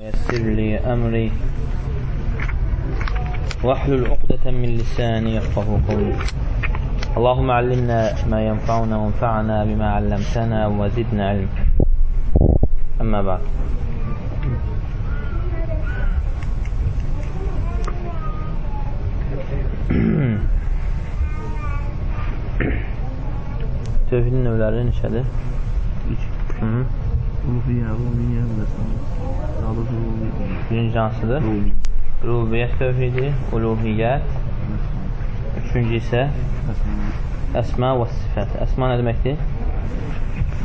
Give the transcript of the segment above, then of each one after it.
ويسر لي أمري. واحلل عقدة من لساني يفقه قولي. اللهم علمنا ما ينفعنا وانفعنا بما علمتنا وزدنا علما. أما بعد. Tövhidin növləri neçədir? 3. Rubiyyə, rubiyyə məsələn. Birinci hansıdır? Rubiyyət tövhidi, uluhiyyət. Üçüncü isə əsmə və sifət. Əsmə nə deməkdir?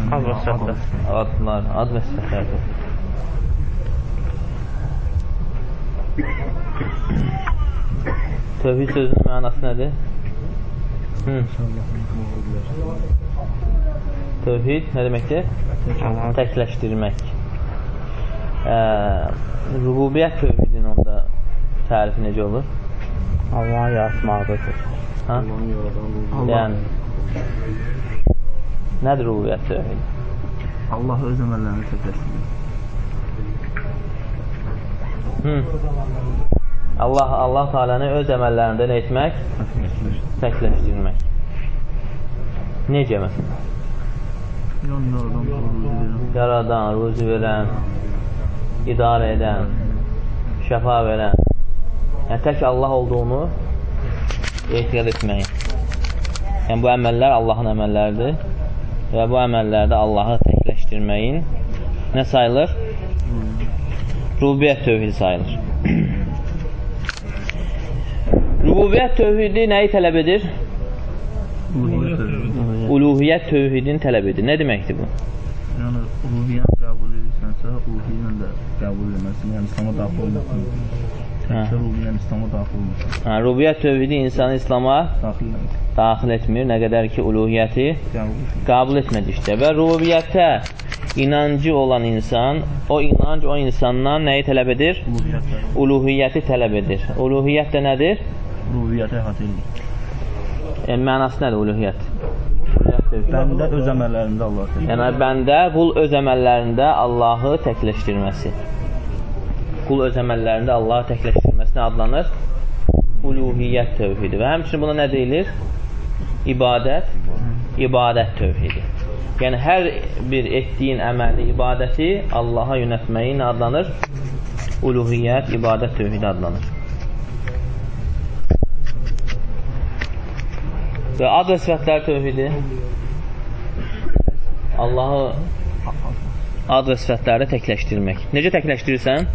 Ad və sifətlər. Adlar, ad və sifətlərdir. Tövhid sözünün mənası nədir? Hı. Tövhid nə deməkdir? Təkləşdirmək. Ə, rububiyyət tövhidin onda tərifi necə olur? Allah'ın yaratmaqdır. Ha? Allah, Yəni nədir rububiyyət tövhidi? Allah öz əməllərini təkləşdirir. Hı. Allah Allah Taala'nı öz əməllərində nə etmək? Təkləşdirmək. Necə məsələn? Yaradan ruzi verən, idarə edən, şəfa verən. Yəni tək Allah olduğunu etiqad etmək. Yəni bu əməllər Allahın əməlləridir və bu əməllərdə Allahı təkləşdirməyin nə sayılır? Rububiyyət tövhidi sayılır. Rububiyyət tövhidi nəyi tələb edir? Uluhiyyə. Uluhiyyət tövhidini tələb edir. Nə deməkdir bu? Yəni uluhiyyəni qəbul edirsənsə, uluhiyyəni də qəbul etməlisən. Yəni İslam'a daxil olmasın. Hə. Təkcə uluhiyyəni İslam'a daxil olmasın. Ha, rububiyyət tövhidi insanı İslam'a Daxil etməlisən. daxil etmir, nə qədər ki uluhiyyəti Qəbul etmədikdə və rububiyyətə inancı olan insan, o inanc o insandan nəyi tələb edir? Uluhiyyət. Uluhiyyəti tələb edir. Uluhiyyət də nədir? Rububiyyəti əhatə edir. Yəni mənası nədir uluhiyyət? Bəndə öz əməllərində Allah təkləşdirir. Yəni bəndə qul öz əməllərində Allahı təkləşdirməsi. Qul öz əməllərində Allahı təkləşdirməsinə adlanır uluhiyyət tövhidi. Və həmçinin buna nə deyilir? İbadət, ibadət tövhidi. Yəni hər bir etdiyin əməli, ibadəti Allaha yönətməyi nə adlanır? Uluhiyyət, ibadət tövhidi adlanır. Və ad və sifətlər tövhidi Allahı ad və sifətləri təkləşdirmək. Necə təkləşdirirsən?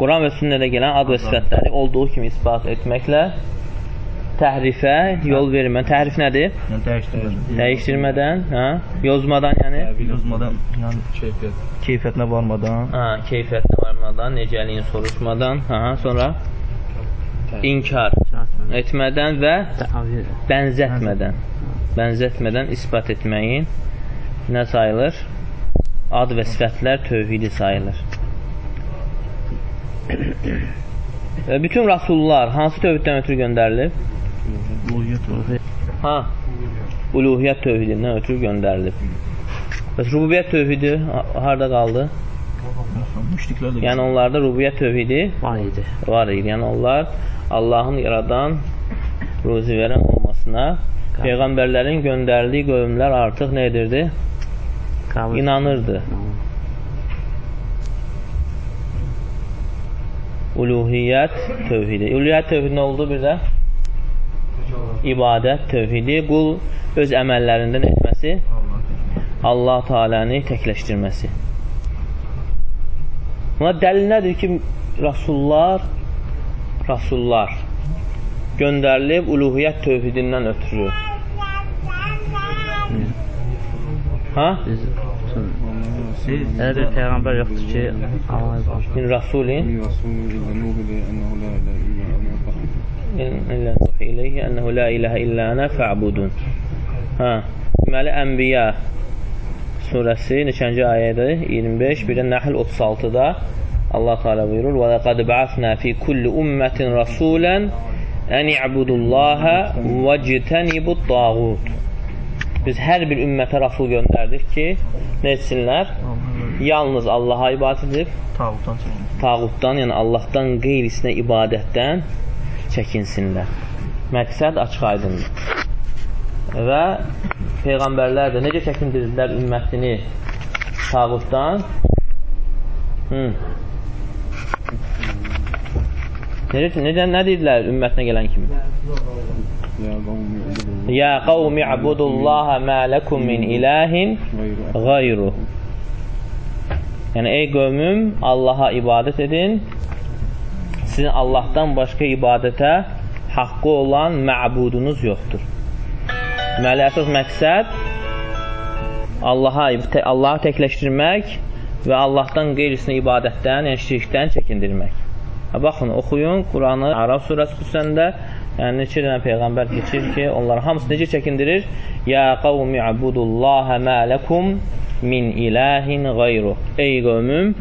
Quran və sünnədə gələn ad və sifətləri olduğu kimi isbat etməklə təhrifə yol vermə. Təhrif nədir? Yəni dəyişdirmədən. Dəyişdirmədən, hə? Yozmadan, yəni Yozmadan, yəni keyfiyyət. Keyfiyyətinə varmadan, hə, keyfiyyətinə varmadan, necəliyin soruşmadan, hə, sonra inkar etmədən və bənzətmədən bənzətmədən isbat etməyin nə sayılır? Ad və sifətlər tövhidi sayılır. Və bütün rasullar hansı tövhiddən ötürü göndərilib? uluhiyyət tövhidi. Ha, uluhiyyət tövhidindən ötürü göndərilib. Bəs rububiyyət tövhidi ha- harda qaldı? Yəni onlarda rububiyyət tövhidi var idi. var idi. Yəni onlar Allahın yaradan, ruzi verən olmasına peyğəmbərlərin göndərdiyi qövmlər artıq nə edirdi? İnanırdı. Uluhiyyət tövhidi. Uluhiyyət tövhidi nə oldu bir də? İbadət tövhidi. Qul öz əməllərindən etməsi, Allah Teala'nı təkləşdirməsi. Buna dəlil nədir ki, Rasullar Rasullar göndərilib uluhiyyət tövhidindən ötürü. Ha? Elə bir peyğəmbər yoxdur ki, Allah Min rasulin. Min rasulin ənəhu la iləhə illə ənə fə'budun. Ha. Deməli, Ənbiya surəsi neçənci ayədir? 25, bir də Nəhl 36-da Allah Teala buyurur: "Və laqad ba'asna fi kulli ummatin rasulan an i'budullaha və ictanibut tağut." Biz hər bir ümmətə rasul göndərdik ki, nə etsinlər? yalnız Allaha ibadət edib, Tağutdan tağutdan, yəni Allahdan qeyrisinə ibadətdən çəkinsinlər. Məqsəd açıq aydındır. Və Peyğəmbərlər də necə çəkindirdilər ümmətini tağutdan? Hı. Necə, necə nə dedilər ümmətinə gələn kimi? Ya qavmi abudullaha mə ləkum min ilahin qayru. Yəni, ey qövmüm, Allaha ibadət edin. Sizin Allahdan başqa ibadətə haqqı olan məbudunuz yoxdur. Deməli, əsas məqsəd Allaha, Allahı təkləşdirmək və Allahdan qeyrisinə ibadətdən, yəni şirkdən çəkindirmək. Baxın, oxuyun Quranı Araf surəsi xüsusəndə yəni neçə dənə peyğəmbər keçir ki, onları hamısı necə çəkindirir? Ya qavmi ibudullaha ma lakum min ilahin qayru. Ey qövmüm,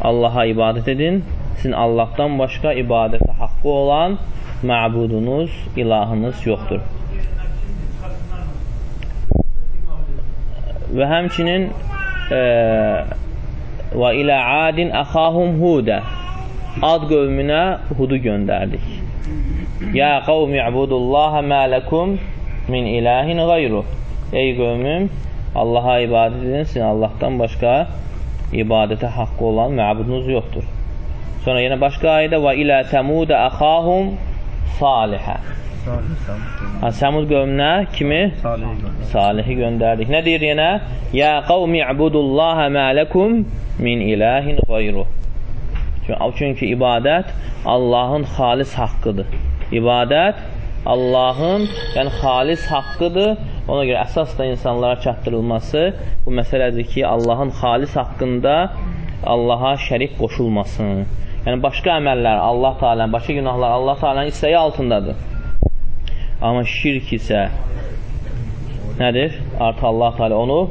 Allaha ibadət edin. Sizin Allahdan başqa ibadətə haqqı olan məbudunuz, ilahınız yoxdur. Və həmçinin e, və ilə adin əxahum hudə ad qövmünə Hudu göndərdik. Ya qavmi ibudullaha ma lakum min ilahin qayru. Ey qövmüm, Allaha ibadət edin, sizin Allahdan başqa ibadətə haqqı olan məbudunuz yoxdur. Sonra yenə başqa ayədə və ilə təmudə əxahum salihə. Salih, salih. Ha, Səmud qövmünə kimi? Salih göndər. Salihi göndərdik. Nə deyir yenə? Ya qavmi ibudullaha ma lakum min ilahin qayru. Çünki ibadət Allahın xalis haqqıdır. İbadət Allahın yəni xalis haqqıdır. Ona görə əsas da insanlara çatdırılması bu məsələdir ki, Allahın xalis haqqında Allaha şərik qoşulmasın. Yəni başqa əməllər Allah Taala'nın, başqa günahlar Allah Taala'nın istəyi altındadır. Amma şirk isə nədir? Artıq Allah Teala onu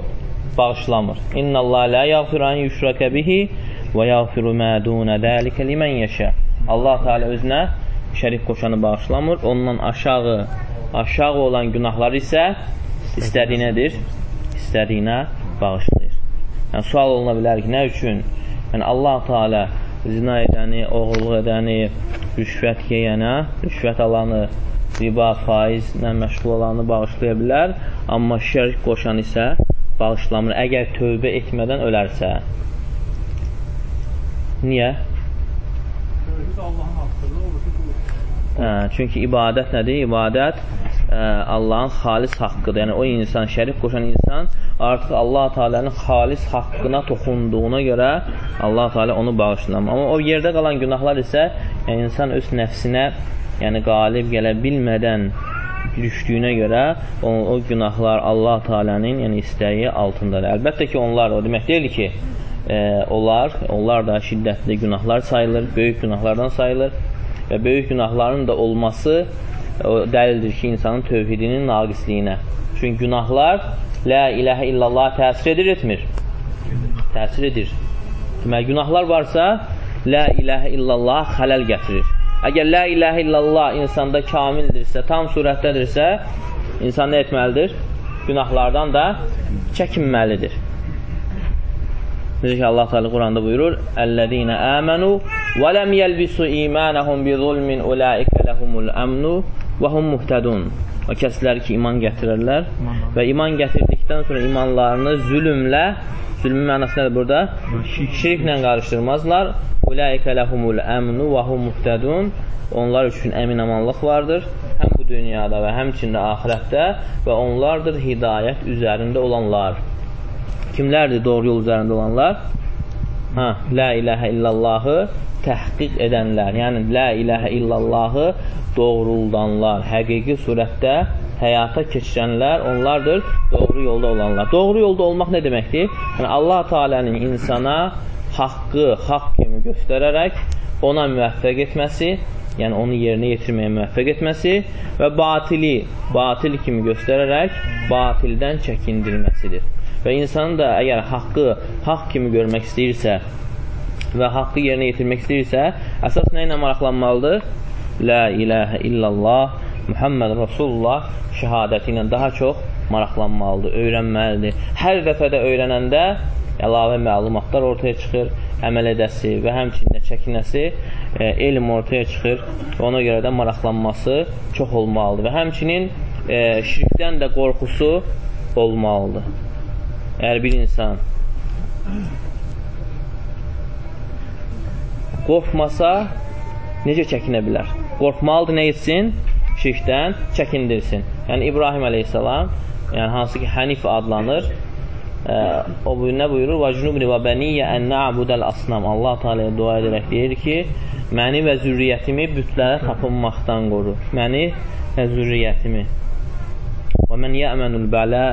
bağışlamır. İnnallah la yaghfiru an yushraka bihi və yaghfiru ma dun zalika limen yasha. Allah Teala özünə şərik qoşanı bağışlamır. Ondan aşağı aşağı olan günahlar isə istədiyinədir, istədiyinə bağışlayır. Yəni sual oluna bilər ki, nə üçün? Yəni Allah Teala zina edəni, oğurluq edəni, rüşvət yeyənə, rüşvət alanı, riba, faizlə məşğul olanı bağışlaya bilər, amma şirk qoşan isə bağışlamır. Əgər tövbə etmədən ölərsə. Niyə? Hə, çünki ibadət nədir? İbadət ə, Allahın xalis haqqıdır. Yəni o insan, şərik qoşan insan artıq Allah Taala'nın xalis haqqına toxunduğuna görə Allah Taala onu bağışlamır. Amma o yerdə qalan günahlar isə yəni insan öz nəfsinə yəni qalib gələ bilmədən düşdüyünə görə o, o günahlar Allah Taala'nın yəni istəyi altındadır. Əlbəttə ki, onlar o demək deyil ki, e, onlar onlar da şiddətli günahlar sayılır, böyük günahlardan sayılır və böyük günahların da olması o dəlildir ki, insanın tövhidinin naqisliyinə. Çünki günahlar la ilahə illallah təsir edir, etmir? Təsir edir. Deməli, günahlar varsa, la ilahə illallah xələl gətirir. Əgər la ilahə illallah insanda kamildirsə, tam surətdədirsə, insan nə etməlidir? Günahlardan da çəkinməlidir. Necə ki, Allah Teala Quranda buyurur: "Əlləzina amanu və lem yelbisu imanahum bi zulmin ulaika lahumul amnu və hum muhtadun." O kəslər ki, iman gətirərlər və iman gətirdikdən sonra imanlarını zülmlə, zülmün mənası nədir burada? Şirklə qarışdırmazlar. Ulaika lahumul amnu və hum muhtadun. Onlar üçün əmin-amanlıq vardır, həm bu dünyada və həmçində axirətdə və onlardır hidayət üzərində olanlar. Kimlərdir doğru yol üzərində olanlar? Ha, la ilahə illallahı təhqiq edənlər, yəni la ilahə illallahı doğruldanlar, həqiqi surətdə həyata keçirənlər, onlardır doğru yolda olanlar. Doğru yolda olmaq nə deməkdir? Yəni Allah Taala'nın insana haqqı haqq kimi göstərərək ona müvəffəq etməsi, yəni onu yerinə yetirməyə müvəffəq etməsi və batili batil kimi göstərərək batildən çəkindirməsidir. Və insan da əgər haqqı haqq kimi görmək istəyirsə və haqqı yerinə yetirmək istəyirsə, əsas nə ilə maraqlanmalıdır? La ilahə illallah Muhammed Rasulullah şəhadəti ilə daha çox maraqlanmalıdır, öyrənməlidir. Hər dəfədə öyrənəndə əlavə məlumatlar ortaya çıxır, əməl edəsi və həmçində çəkinəsi e, elm ortaya çıxır ona görə də maraqlanması çox olmalıdır və həmçinin e, şirkdən də qorxusu olmalıdır. Əgər bir insan qorxmasa necə çəkinə bilər? Qorxmalıdır nə etsin? Şirkdən çəkindirsin. Yəni İbrahim əleyhissalam, yəni hansı ki Hənif adlanır, ə, o bu nə buyurur? Və cunubni və bəniyyə ən na'budəl asnam. Allah Teala'ya dua edərək deyir ki, məni və zürriyyətimi bütlərə tapınmaqdan qoru. Məni və zürriyyətimi. Mən yəmənul bəlaə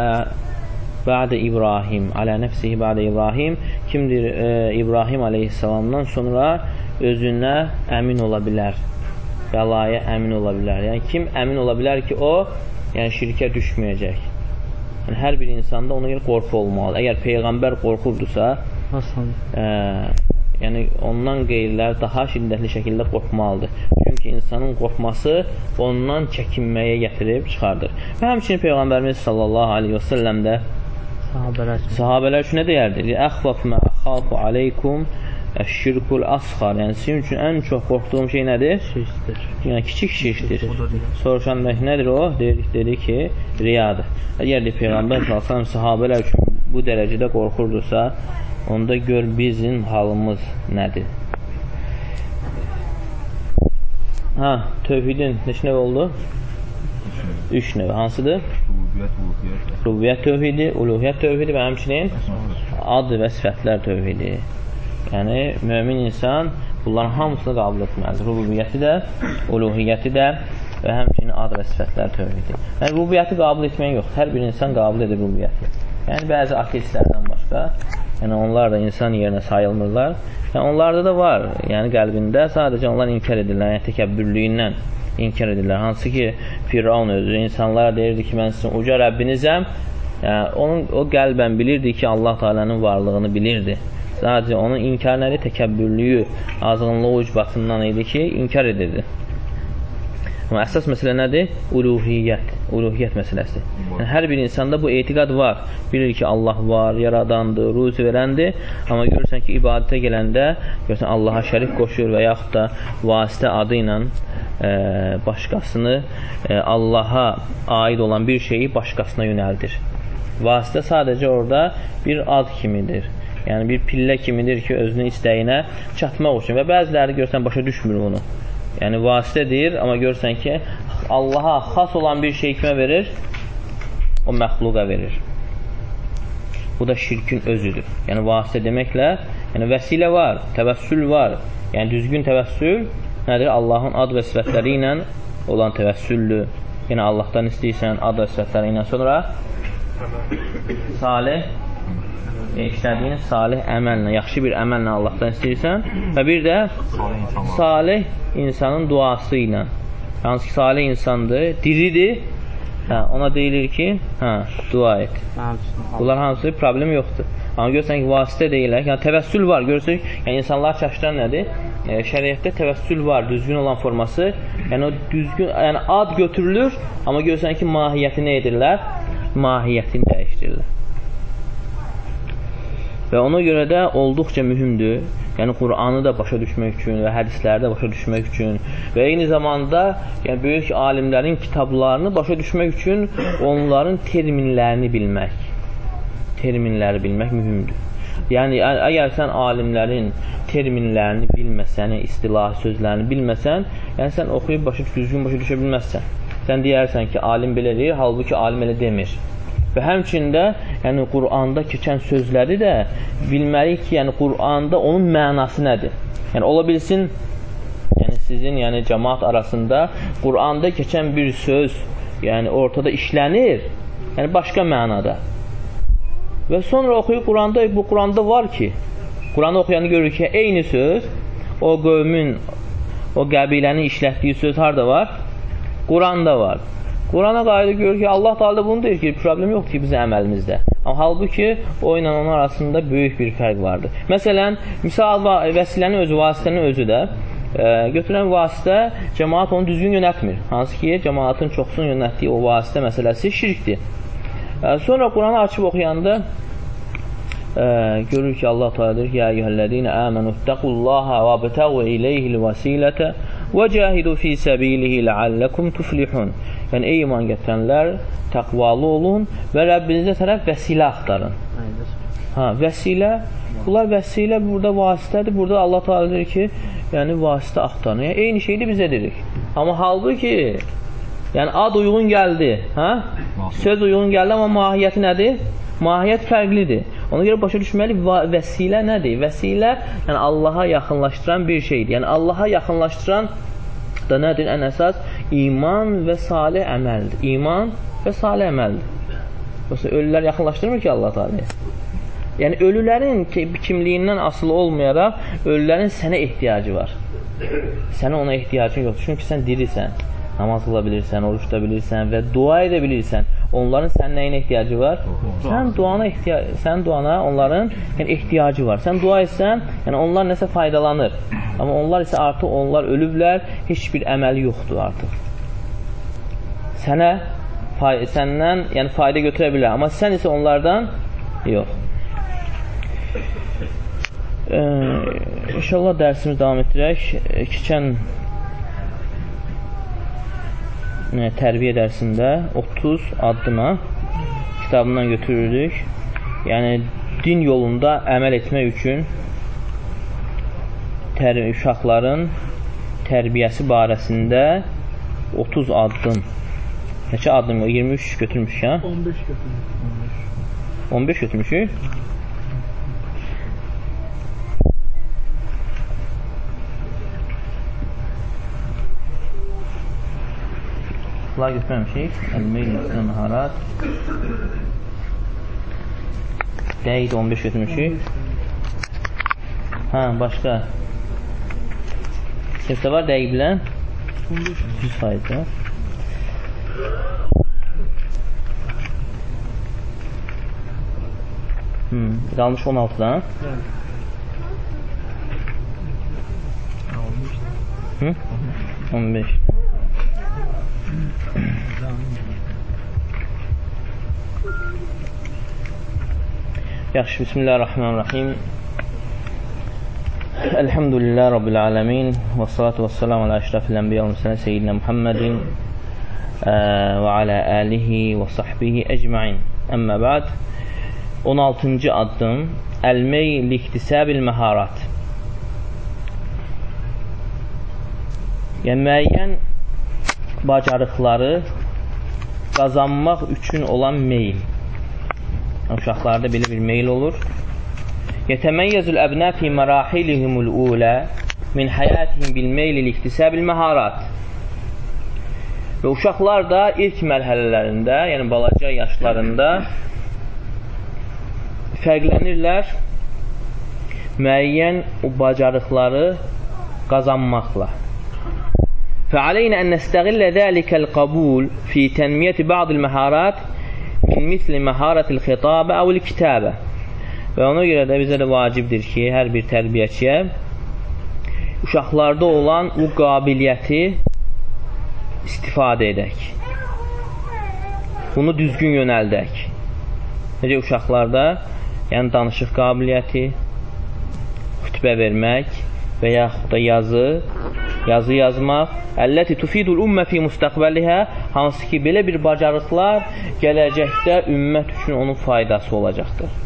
Bə'də İbrahim, alə nəfsihi bə'də İbrahim kimdir e, İbrahim aleyhissalamdan sonra özünə əmin ola bilər. Bəlaya əmin ola bilər. Yəni kim əmin ola bilər ki, o yəni şirkə düşməyəcək. Yəni hər bir insanda ona görə qorxu olmalı. Əgər peyğəmbər qorxurdusa, e, yəni ondan qeyrilər daha şiddətli şəkildə qorxmalıdır. Çünki insanın qorxması ondan çəkinməyə gətirib çıxardır. Və həmçinin Peyğəmbərimiz sallallahu aleyhi və səlləm də Sahabələr üçün. sahabələr üçün nə deyərdi? Əxvaf mə əxafu aleykum əşşirkul asxar. Yəni sizin üçün ən çox qorxduğum şey nədir? Şirkdir. Yəni kiçik şirkdir. Riya. Soruşanda nədir o? Dedik, dedi ki, riyadır. Əgər Peyğəmbər sallallahu sahabələr üçün bu dərəcədə qorxurdursa, onda gör bizim halımız nədir? Ha, tövhidin neçə növ oldu? Üç növ. Hansıdır? Rububiyyət, Rububiyyət tövhidi, uluhiyyət tövhidi və həmçinin ad və sifətlər tövhidi. Yəni, mömin insan bunların hamısını qabul etməlidir. Rububiyyəti də, uluhiyyəti də və həmçinin ad və sifətlər tövhidi. Yəni, rububiyyəti qabul etmək yox. Hər bir insan qabul edir rububiyyəti. Yəni, bəzi ateistlərdən başqa, yəni onlar da insan yerinə sayılmırlar. Yəni, onlarda da var, yəni qəlbində sadəcə onlar inkar edirlər, yəni təkəbbürlüyündən inkar edirlər. Hansı ki, Firavun özü insanlara deyirdi ki, mən sizin uca Rəbbinizəm. Yəni, onun, o qəlbən bilirdi ki, Allah Teala'nın varlığını bilirdi. Sadəcə onun inkar nədir? Təkəbbürlüyü, azğınlığı ucbatından idi ki, inkar edirdi. Amma əsas məsələ nədir? Uluhiyyət. Uluhiyyət məsələsi. Yəni, hər bir insanda bu etiqad var. Bilir ki, Allah var, yaradandır, ruzi verəndir. Amma görürsən ki, ibadətə gələndə görürsən Allaha şərik qoşur və yaxud da vasitə adı ilə e, başqasını e, Allaha aid olan bir şeyi başqasına yönəldir. Vasitə sadəcə orada bir ad kimidir. Yəni bir pillə kimidir ki, özünün istəyinə çatmaq üçün və bəziləri görsən başa düşmür bunu. Yəni vasitə deyir, amma görsən ki, Allaha xas olan bir şey kimə verir? O məxluqa verir. Bu da şirkin özüdür. Yəni vasitə deməklə, yəni vəsilə var, təvəssül var. Yəni düzgün təvəssül nədir? Allahın ad və sifətləri ilə olan təvəssüldür. Yəni Allahdan istəyirsən ad və sifətləri ilə sonra salih işlədiyin salih əməllə, yaxşı bir əməllə Allahdan istəyirsən və bir də Salih insanın duası ilə. Hansı ki, salih insandır, diridir. Hə, ona deyilir ki, hə, dua et. Bunlar hamısı problem yoxdur. Amma görürsən ki, vasitə deyilər. Yəni təvəssül var. Görürsən, yəni insanlar çaşdıran nədir? E, şəriətdə təvəssül var, düzgün olan forması. Yəni o düzgün, yəni ad götürülür, amma görürsən ki, mahiyyəti nə edirlər? Mahiyyətini dəyişdirirlər. Və ona görə də olduqca mühümdür. Yəni Qur'anı da başa düşmək üçün və hədisləri də başa düşmək üçün və eyni zamanda yəni böyük alimlərin kitablarını başa düşmək üçün onların terminlərini bilmək. Terminləri bilmək mühümdür. Yəni əgər sən alimlərin terminlərini bilməsən, yəni istilahi sözlərini bilməsən, yəni sən oxuyub başa düzgün başa düşə bilməzsən. Sən deyərsən ki, alim belə deyir, halbuki alim elə demir. Və həmçində, yəni Quranda keçən sözləri də bilməliyik ki, yəni Quranda onun mənası nədir? Yəni ola bilsin yəni sizin, yəni cəmaat arasında Quranda keçən bir söz, yəni ortada işlənir, yəni başqa mənada. Və sonra oxuyub Quranda, bu Quranda var ki, Quranı oxuyanı görür ki, eyni söz o qövmün, o qəbilənin işlətdiyi söz harda var? Quranda var. Qurana qayıdı görür ki, Allah Teala da bunu deyir ki, problem yoxdur ki bizim əməlimizdə. Amma halbuki o ilə onun arasında böyük bir fərq vardır. Məsələn, misal vəsilənin özü, vasitənin özü də e, götürən vasitə cəmaat onu düzgün yönətmir. Hansı ki, cəmaatın çoxsun yönətdiyi o vasitə məsələsi şirkdir. E, sonra Quranı açıb oxuyanda e, görür ki, Allah Teala deyir ki, Ya ittaqullaha və bətəğu iləyhil vəsilətə və cahidu fi səbilihi ləalləkum tuflihun. Yəni, ey iman gətirənlər, təqvalı olun və Rəbbinizə tərəf vəsilə axtarın. Ha, vəsilə, bunlar vəsilə burada vasitədir. Burada Allah Teala deyir ki, yəni vasitə axtarın. Yəni, eyni şeyi bizə dedik. Amma halbuki, yəni ad uyğun gəldi, hə? Söz uyğun gəldi, amma mahiyyəti nədir? Mahiyyət fərqlidir. Ona görə başa düşməli vəsilə nədir? Vəsilə, yəni Allaha yaxınlaşdıran bir şeydir. Yəni Allaha yaxınlaşdıran da nədir? Ən əsas iman və salih əməldir. İman və salih əməldir. Yoxsa ölülər yaxınlaşdırmır ki, Allah Teala. Yəni ölülərin kimliyindən asılı olmayaraq ölülərin sənə ehtiyacı var. Sənə ona ehtiyacın yoxdur. Çünki sən dirisən. Namaz qıla bilirsən, oruç tuta bilirsən və dua edə bilirsən. Onların sənin nəyinə ehtiyacı var? Sən duana ehtiyac, sən duana onların yəni ehtiyacı var. Sən dua etsən, yəni onlar nəsə faydalanır. Amma onlar isə artıq onlar ölüblər, heç bir əməli yoxdur artıq. Sənə səndən yəni fayda götürə bilər, amma sən isə onlardan yox. Ee, inşallah dərsimiz davam etdirək. Keçən tərbiyə dərsində 30 addıma kitabından götürürdük. Yəni din yolunda əməl etmək üçün tər uşaqların tərbiyəsi barəsində 30 addım. Neçə addım? 23 götürmüşük, hə? 15 götürmüşük. 15 götürmüşük? Bunlar götürməmişik. Elmi, İslam, Məharat. Dəyd 15 götürmüşük. Hə, başqa. Kimsə var dəqiq bilən? 100 faiz var. Hmm, qalmış 16-dan. Hı? 15. Yaxşı, Bismillahirrahmanirrahim. Elhamdülillah Rabbil alemin və salatu və selamu alə əşrafil ənbiyə və müsələn seyyidinə Muhammedin və alə əlihi və sahbihi əcmain. Əmmə bəd 16-cı addım Əl-mey liktisəbil məharat Yəni müəyyən bacarıqları qazanmaq üçün olan meyl uşaqlarda belə bir meyl olur. Yetəməyyəzül əbnə fi mərahilihimul ulə min həyatihim bil meyli liktisəbil məharat. Və uşaqlar da ilk mərhələlərində, yəni balaca yaşlarında fərqlənirlər müəyyən o bacarıqları qazanmaqla. فعلينا أن نستغل ذلك القبول في تنمية بعض المهارات min misli məharətil xitabə əvl kitabə. Və ona görə də bizə də vacibdir ki, hər bir tərbiyəçiyə uşaqlarda olan bu qabiliyyəti istifadə edək. Bunu düzgün yönəldək. Necə uşaqlarda, yəni danışıq qabiliyyəti, xütbə vermək və yaxud da yazı, yazı yazmaq. Əlləti tufidul ümmə fi müstəqbəlihə hansı ki, belə bir bacarıqlar gələcəkdə ümmət üçün onun faydası olacaqdır.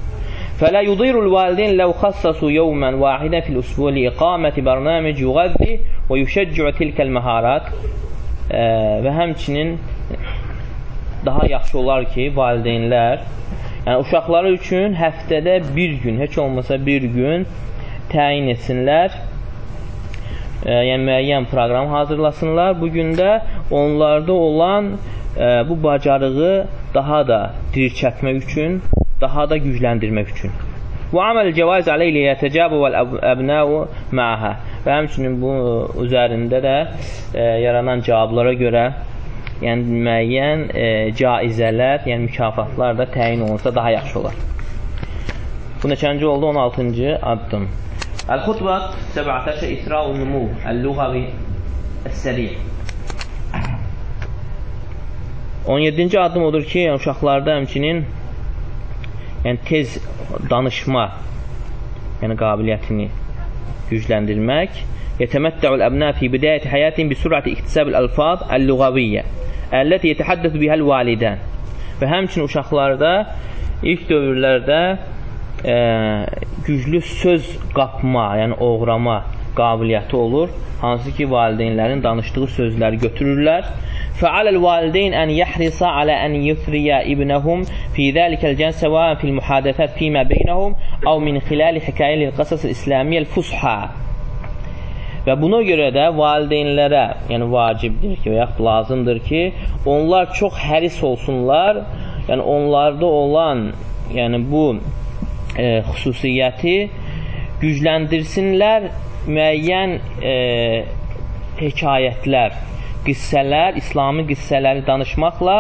Fələ yudirul valideyn ləv xassasu yevmən vahidə fil usbuli iqaməti bərnamic yuqaddi və yüşəccü tilkəl məharat və həmçinin daha yaxşı olar ki, valideynlər yəni uşaqları üçün həftədə bir gün, heç olmasa bir gün təyin etsinlər yəni müəyyən proqram hazırlasınlar. Bu gün də onlarda olan e, bu bacarığı daha da dirçətmək üçün, daha da gücləndirmək üçün. Bu aməl cəvaiz aleyli yətəcəbu vəl əbnəu məhə və həmçinin bu üzərində də e, yaranan cavablara görə yəni müəyyən e, caizələr, yəni mükafatlar da təyin olunsa daha yaxşı olar. Bu neçənci oldu? 16-cı addım. الخطبة 17 إثراء النمو اللغوي السريع 17-ci addım odur ki, yəni uşaqlarda həmçinin yəni tez danışma yəni qabiliyyətini gücləndirmək. Yetəməttəul əbna fi bidayət həyatihim bi sur'ati iktisab al-alfaz al-luğaviyyə əlləti yetəhəddəsu bihəl validən. Və həmçinin uşaqlarda ilk dövrlərdə e, güclü söz qapma, yəni oğrama qabiliyyəti olur. Hansı ki, valideynlərin danışdığı sözləri götürürlər. فعلى الوالدين أن يحرص على أن يثري ابنهم في ذلك الجنس سواء في المحادثات فيما بينهم أو من خلال حكاية للقصص الإسلامية الفصحى Və buna görə də valideynlərə, yəni vacibdir ki, və yaxud lazımdır ki, onlar çox həris olsunlar, yəni onlarda olan, yəni bu e, xüsusiyyəti gücləndirsinlər müəyyən e, hekayətlər, qissələr, İslami qissələri danışmaqla,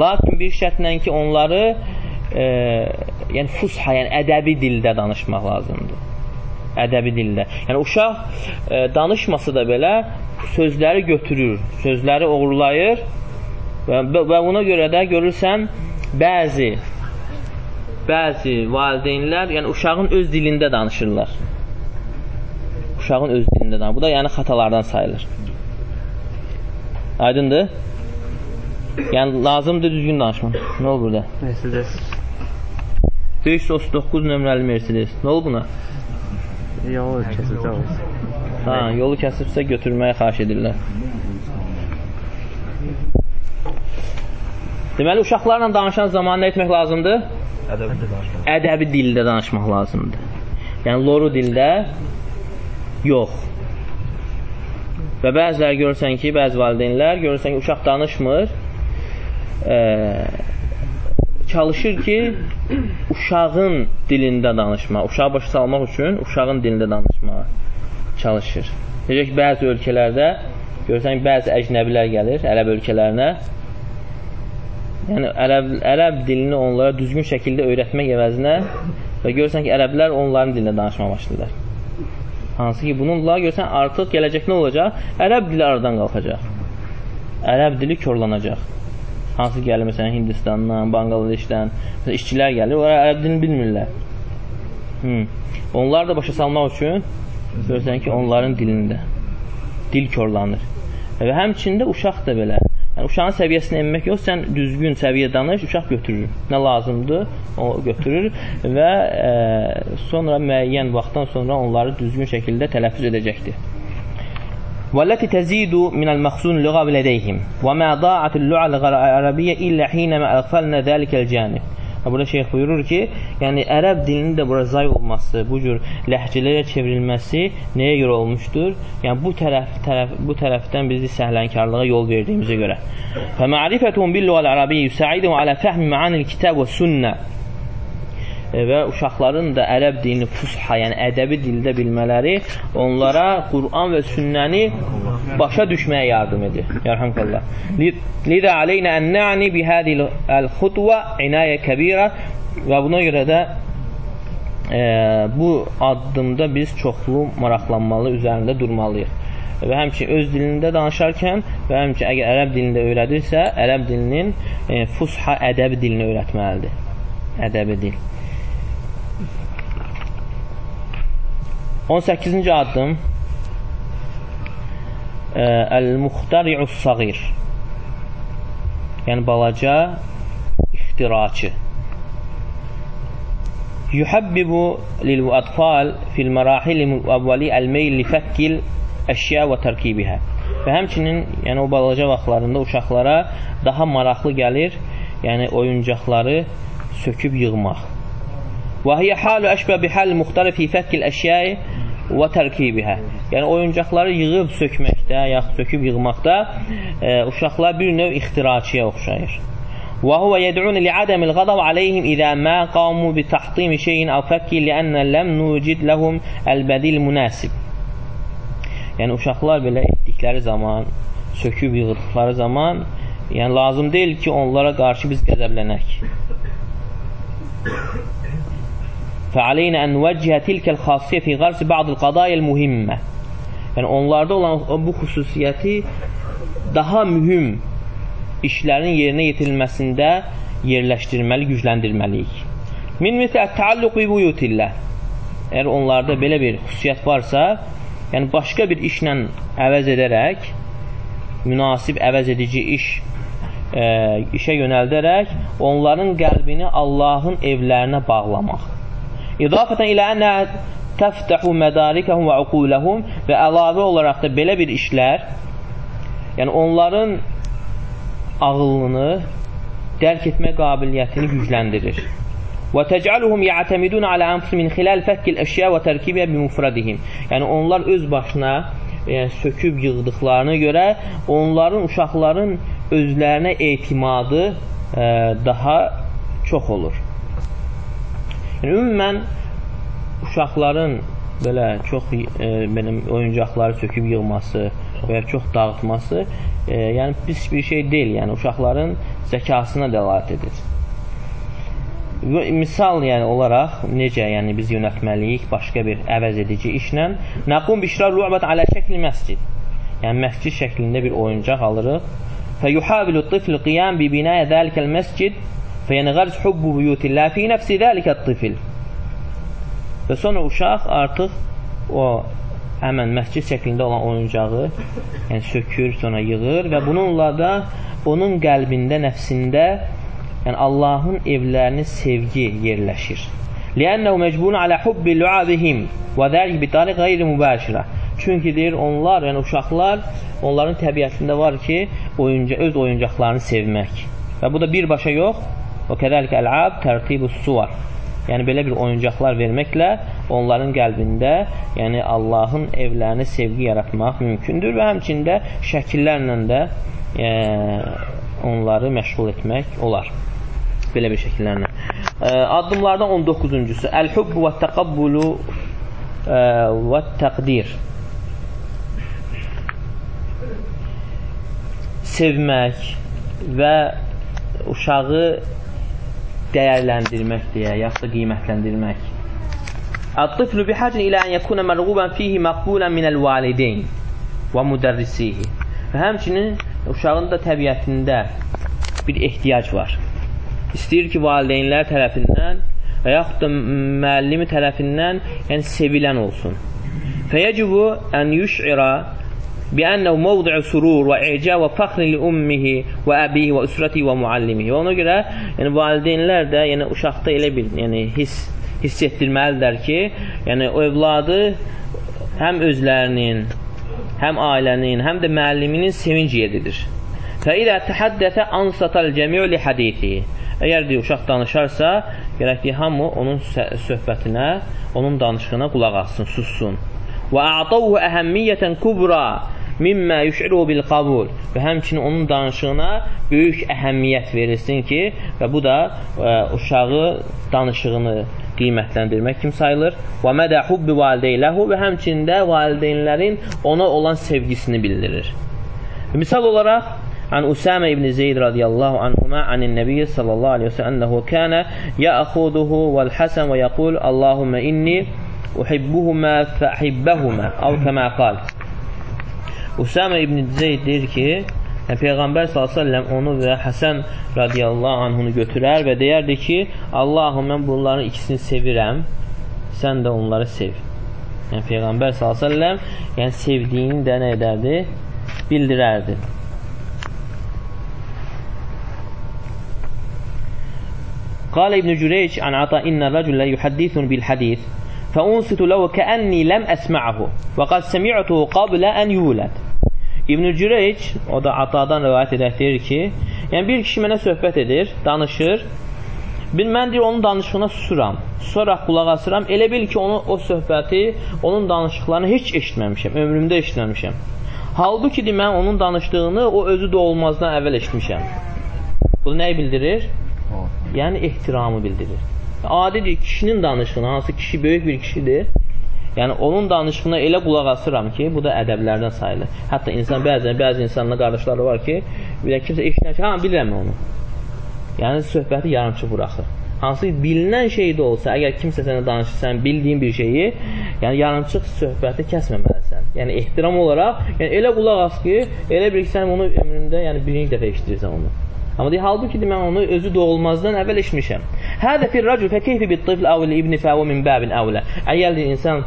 lakin bir şərtlə ki, onları e, yəni fusha, yəni ədəbi dildə danışmaq lazımdır. Ədəbi dildə. Yəni uşaq e, danışmasa da belə sözləri götürür, sözləri oğurlayır və, və buna görə də görürsən bəzi bəzi valideynlər yəni uşağın öz dilində danışırlar. Uşağın öz dilində danışır. Bu da yəni xatalardan sayılır. Aydındır? Yəni lazımdır düzgün danışmaq. Nə olur burada? Mercedes. 539 nömrəli Mercedes. Nə olub buna? Yol kəsici olsun. Ha, yolu kəsibsə götürməyə xahiş edirlər. Deməli, uşaqlarla danışan zaman nə etmək lazımdır? Ədəbi. Ədəbi dildə danışmaq lazımdır. Yəni, loru dildə yox. Və bəziləri görürsən ki, bəzi valideynlər görürsən ki, uşaq danışmır, e, çalışır ki, uşağın dilində danışmaq, uşağı başa salmaq üçün uşağın dilində danışmağa çalışır. Necə ki, bəzi ölkələrdə görürsən ki, bəzi əcnəbilər gəlir ərəb ölkələrinə. Yəni, ərəb, ərəb dilini onlara düzgün şəkildə öyrətmək əvəzinə və görürsən ki, ərəblər onların dilində danışmağa başlayırlar. Hansı ki, bununla görsən artıq gələcək nə olacaq? Ərəb dili aradan qalxacaq. Ərəb dili körlanacaq. Hansı gəlir məsələn Hindistandan, Bangladeşdən, məsələn işçilər gəlir, onlar ərəb dilini bilmirlər. Hı. Onlar da başa salmaq üçün görürsən ki, onların dilində dil körlanır. Və həmçində uşaq da belə. Yəni uşağın səviyyəsinə enmək yox, sən düzgün səviyyə danış, uşaq götürür. Nə lazımdır, o götürür və e, sonra müəyyən vaxtdan sonra onları düzgün şəkildə tələffüz edəcəkdir. والتي تزيد من المخزون اللغوي لديهم وما ضاعت اللغة العربية إلا حينما أغفلنا ذلك الجانب Burada şeyx buyurur ki, yəni ərəb dilinin də bura zay olması, bu cür ləhcələrə çevrilməsi nəyə görə olmuşdur? Yəni bu tərəf, tərəf bu tərəfdən bizi səhlənkarlığa yol verdiyimizə görə. Fə ma'rifətun bil-lug'al arabiyyə yusa'idu ala fəhmi ma'anil kitab və sünnə və uşaqların da ərəb dilini fusha, yəni ədəbi dildə bilmələri onlara Quran və sünnəni başa düşməyə yardım edir. Yarhamkallah. Lidə aleynə ən na'ni bi hadil el-xutva inayə kəbirə və buna görə də e, bu addımda biz çoxlu maraqlanmalı, üzərində durmalıyıq. Və həmçinin öz dilində danışarkən və həmçinin əgər ərəb dilində öyrədirsə, ərəb dilinin e, fusha ədəbi dilini öyrətməlidir. Ədəbi dil. 18-ci addım Əl-Muxtari'us Sagir Yəni balaca ixtiraçı. Yuhabbibu lil-atfal fil marahil əvvəli əl-meyl li fəkkil əşya və həmçinin yəni o balaca vaxtlarında uşaqlara daha maraqlı gəlir yəni oyuncaqları söküb yığmaq. Və hiyə halu əşbə bihəl muxtarı fi fəkkil əşyəyi və tərkibihə. Yəni oyuncaqları yığıb sökməkdə, yaxud söküb yığmaqda e, uşaqlar bir növ ixtiraçiyə oxşayır. Və huve yed'un li'adamil ghadab alayhim idha ma qamu bi tahtim şeyin aw fakki li'anna lam nujid lahum al-badil munasib. Yəni uşaqlar belə etdikləri zaman, söküb yığdıqları zaman, yəni lazım deyil ki, onlara qarşı biz qəzəblənək. فعəleyna ən nüvəccihə tilkəl xasiyyə fi qarş bəzil qadayəl mühimmə. Yəni onlarda olan bu xüsusiyyəti daha mühüm işlərin yerinə yetirilməsində yerləşdirməli, gücləndirməliyik. Min mitə təalluq bi buyutillah. Əgər onlarda belə bir xüsusiyyət varsa, yəni başqa bir işlə əvəz edərək, münasib əvəz edici iş e, işə yönəldərək onların qəlbini Allahın evlərinə bağlamaq. İdafətən ilə ənə təftəhu mədarikəhum və uquləhum və əlavə olaraq da belə bir işlər, yəni onların ağıllını dərk etmə qabiliyyətini gücləndirir. Və təcəluhum ya'tamidun ala anfusihim min xilal fakkil əşya və tərkibə bi mufradihim. Yəni onlar öz başına yəni, söküb yığdıqlarına görə onların uşaqların özlərinə etimadı ə, daha çox olur. Yəni ümumən uşaqların belə çox e, benim oyuncaqları söküb yığması və ya çox dağıtması e, yəni pis bir şey deyil. Yəni uşaqların zəkasına dəlalət edir. Misal yəni olaraq necə yəni biz yönətməliyik başqa bir əvəz edici işlə Nəqum bişrar lu'bət alə şəkli məscid Yəni məscid şəklində bir oyuncaq alırıq Fəyuhabilu tifl qiyam bi binaya zəlikəl məscid Fəyənğərz hubbu buyutillah fi nəfsi zəlikət tifl Və sonra uşaq artıq o həmən məscid şəklində olan oyuncağı yəni sökür, sonra yığır və bununla da onun qəlbində, nəfsində yəni Allahın evlərini sevgi yerləşir. Liənnəhu məcbun alə hubbi lu'abihim və dəlik bi tariq qeyri mübəşirə. Çünki deyir onlar, yəni uşaqlar, onların təbiətində var ki, oyunca öz oyuncaqlarını sevmək. Və bu da birbaşa yox. Və kədəlik əl'ab tərtibus suvar. Yəni belə bir oyuncaqlar verməklə onların qəlbində, yəni Allahın evlərini sevgi yaratmaq mümkündür və həmçində şəkillərlə də e, onları məşğul etmək olar belə bir şəkillərlə. Addımlardan 19-cusu Əl-hubb və təqabbulu və təqdir. Sevmək və uşağı dəyərləndirmək deyə, yaxşı qiymətləndirmək. Əl-tiflu bihacin ilə ən yəkuna mərğuban fihi məqbulan minəl valideyn və müdərrisihi. Və həmçinin uşağın da təbiətində bir ehtiyac var istəyir ki, valideynlər tərəfindən və yaxud da müəllimi tərəfindən yəni sevilən olsun. Fəyəcibu ən yüş'ira bi'ənəhu mövdi'u surur və i'ca və fəxr li ummihi və əbihi və üsrəti və muallimihi. Ona görə yəni valideynlər də yəni uşaqda elə bir yəni hiss hiss etdirməlidirlər ki, yəni o övladı həm özlərinin, həm ailənin, həm də müəlliminin sevinc yeridir. Fəidə təhəddəsə ansatal cəmi'u li hadithi. Əgər deyir, uşaq danışarsa, gərək deyir, hamı onun söhbətinə, onun danışığına qulaq assın, sussun. Və a'tavu əhəmmiyyətən kubra mimmə yüş'iru bil qabul və həmçinin onun danışığına böyük əhəmiyyət verilsin ki, və bu da ə, e, uşağı danışığını qiymətləndirmək kim sayılır? Və mədə hubbi valideyləhu və həmçində valideynlərin ona olan sevgisini bildirir. Misal olaraq عن أسامة بن زيد رضي الله عنهما عن النبي صلى الله عليه وسلم أنه كان يأخذه والحسن ويقول اللهم إني أحبهما فأحبهما أو كما قال Usəmə ibn Zeyd deyir ki, e, Peyğəmbər s.ə.v onu və Həsən radiyallahu anhunu götürər və deyərdi ki, Allahım, mən bunların ikisini sevirəm, sən də onları sev. Yəni, Peyğəmbər s.ə.v yəni, sevdiyini də nə edərdi? Bildirərdi. Qalə İbn-i Cüreyc ən ata innə rəculə yuhaddithun bil hədith fəunsitu ləvə kəənni ləm əsmə'ahu və qad səmi'tuhu qablə ən yulət İbn-i Cüreyc, o da Atadan rəvayət edək deyir ki, yəni bir kişi mənə söhbət edir, danışır, bir, mən deyir, onun danışığına susuram, sonra qulaq asıram, elə bil ki, onu, o söhbəti, onun danışıqlarını heç eşitməmişəm, ömrümdə eşitməmişəm. Halbuki deyir, mən onun danışdığını o özü də olmazdan əvvəl eşitmişəm. Bu nəyi bildirir? Yəni ehtiramı bildirir. Adidir kişinin danışığına, hansı kişi böyük bir kişidir, yəni onun danışığına elə qulaq asıram ki, bu da ədəblərdən sayılır. Hətta insan bəzən bəzi insanlar qardaşları var ki, bir kimsə eşidən ki, ha bilirəm onu. Yəni söhbəti yarımçı buraxır. Hansı bilinən şey də olsa, əgər kimsə sənə danışırsan, bildiyin bir şeyi, yəni yarımçıq söhbəti kəsməməlisən. Yəni ehtiram olaraq, yəni elə qulaq as ki, elə bir ki, sən onu ömründə, yəni birinci dəfə eşidirsən onu. Amma deyir, halbuki mən onu özü doğulmazdan əvvəl eşmişəm. Hədə fir racul fə keyfi bit tifl əvl ibn fəvə min bəbin əvlə. Əgər deyir, insan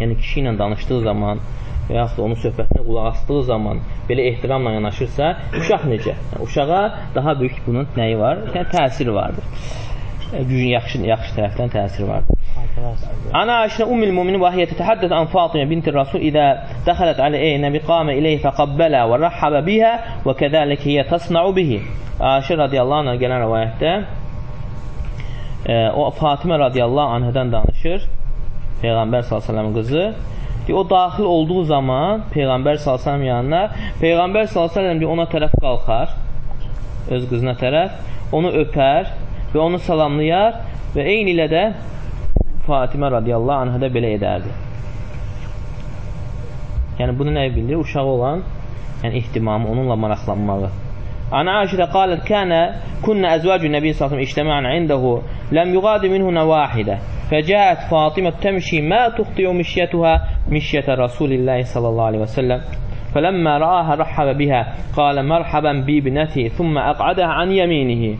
yəni kişi ilə danışdığı zaman və yaxud da onun söhbətinə qulaq asdığı zaman belə ehtiramla yanaşırsa, uşaq necə? Yəni, uşağa daha böyük bunun nəyi var? Yəni, təsiri vardır. E, Gücün yaxşı, yaxşı tərəfdən təsiri vardır. Ana Ayşə Ummul Müminin vəhiyə tətəhəddəs an Fatimə binti Rasul idə dəxələt aləyə nəbi qamə iləyə fəqabbələ və rəhəbə bihə və kədəlik hiyə təsnəu bihi. Ayşə radiyallahu anhə gələn rəvayətdə e, o Fatimə radiyallahu anhədən danışır. Peyğəmbər s.ə.v qızı Deyir, o daxil olduğu zaman Peyğəmbər s.ə.v yanına Peyğəmbər s.ə.v ona tərəf qalxar öz qızına tərəf onu öpər və onu salamlayar və eyni ilə də Fatimə radiyallahu anhə də belə edərdi. Yəni bunu nə bildirir? Uşağı olan yəni ihtimamı, onunla maraqlanmağı. Ana Aişə qalet kana kunna azwaju nabiy sallallahu əleyhi və səlləm ictama'an indehu lam Fəcəət Fatimə təmşi mə tuxtiyu mişyətühə mişyətə Rasulillahi sallallahu aleyhi və səlləm. Fələmmə rəəhə rəhəbə bihə qalə mərhəbən bi binəti thumma əqədəh an yəminihi.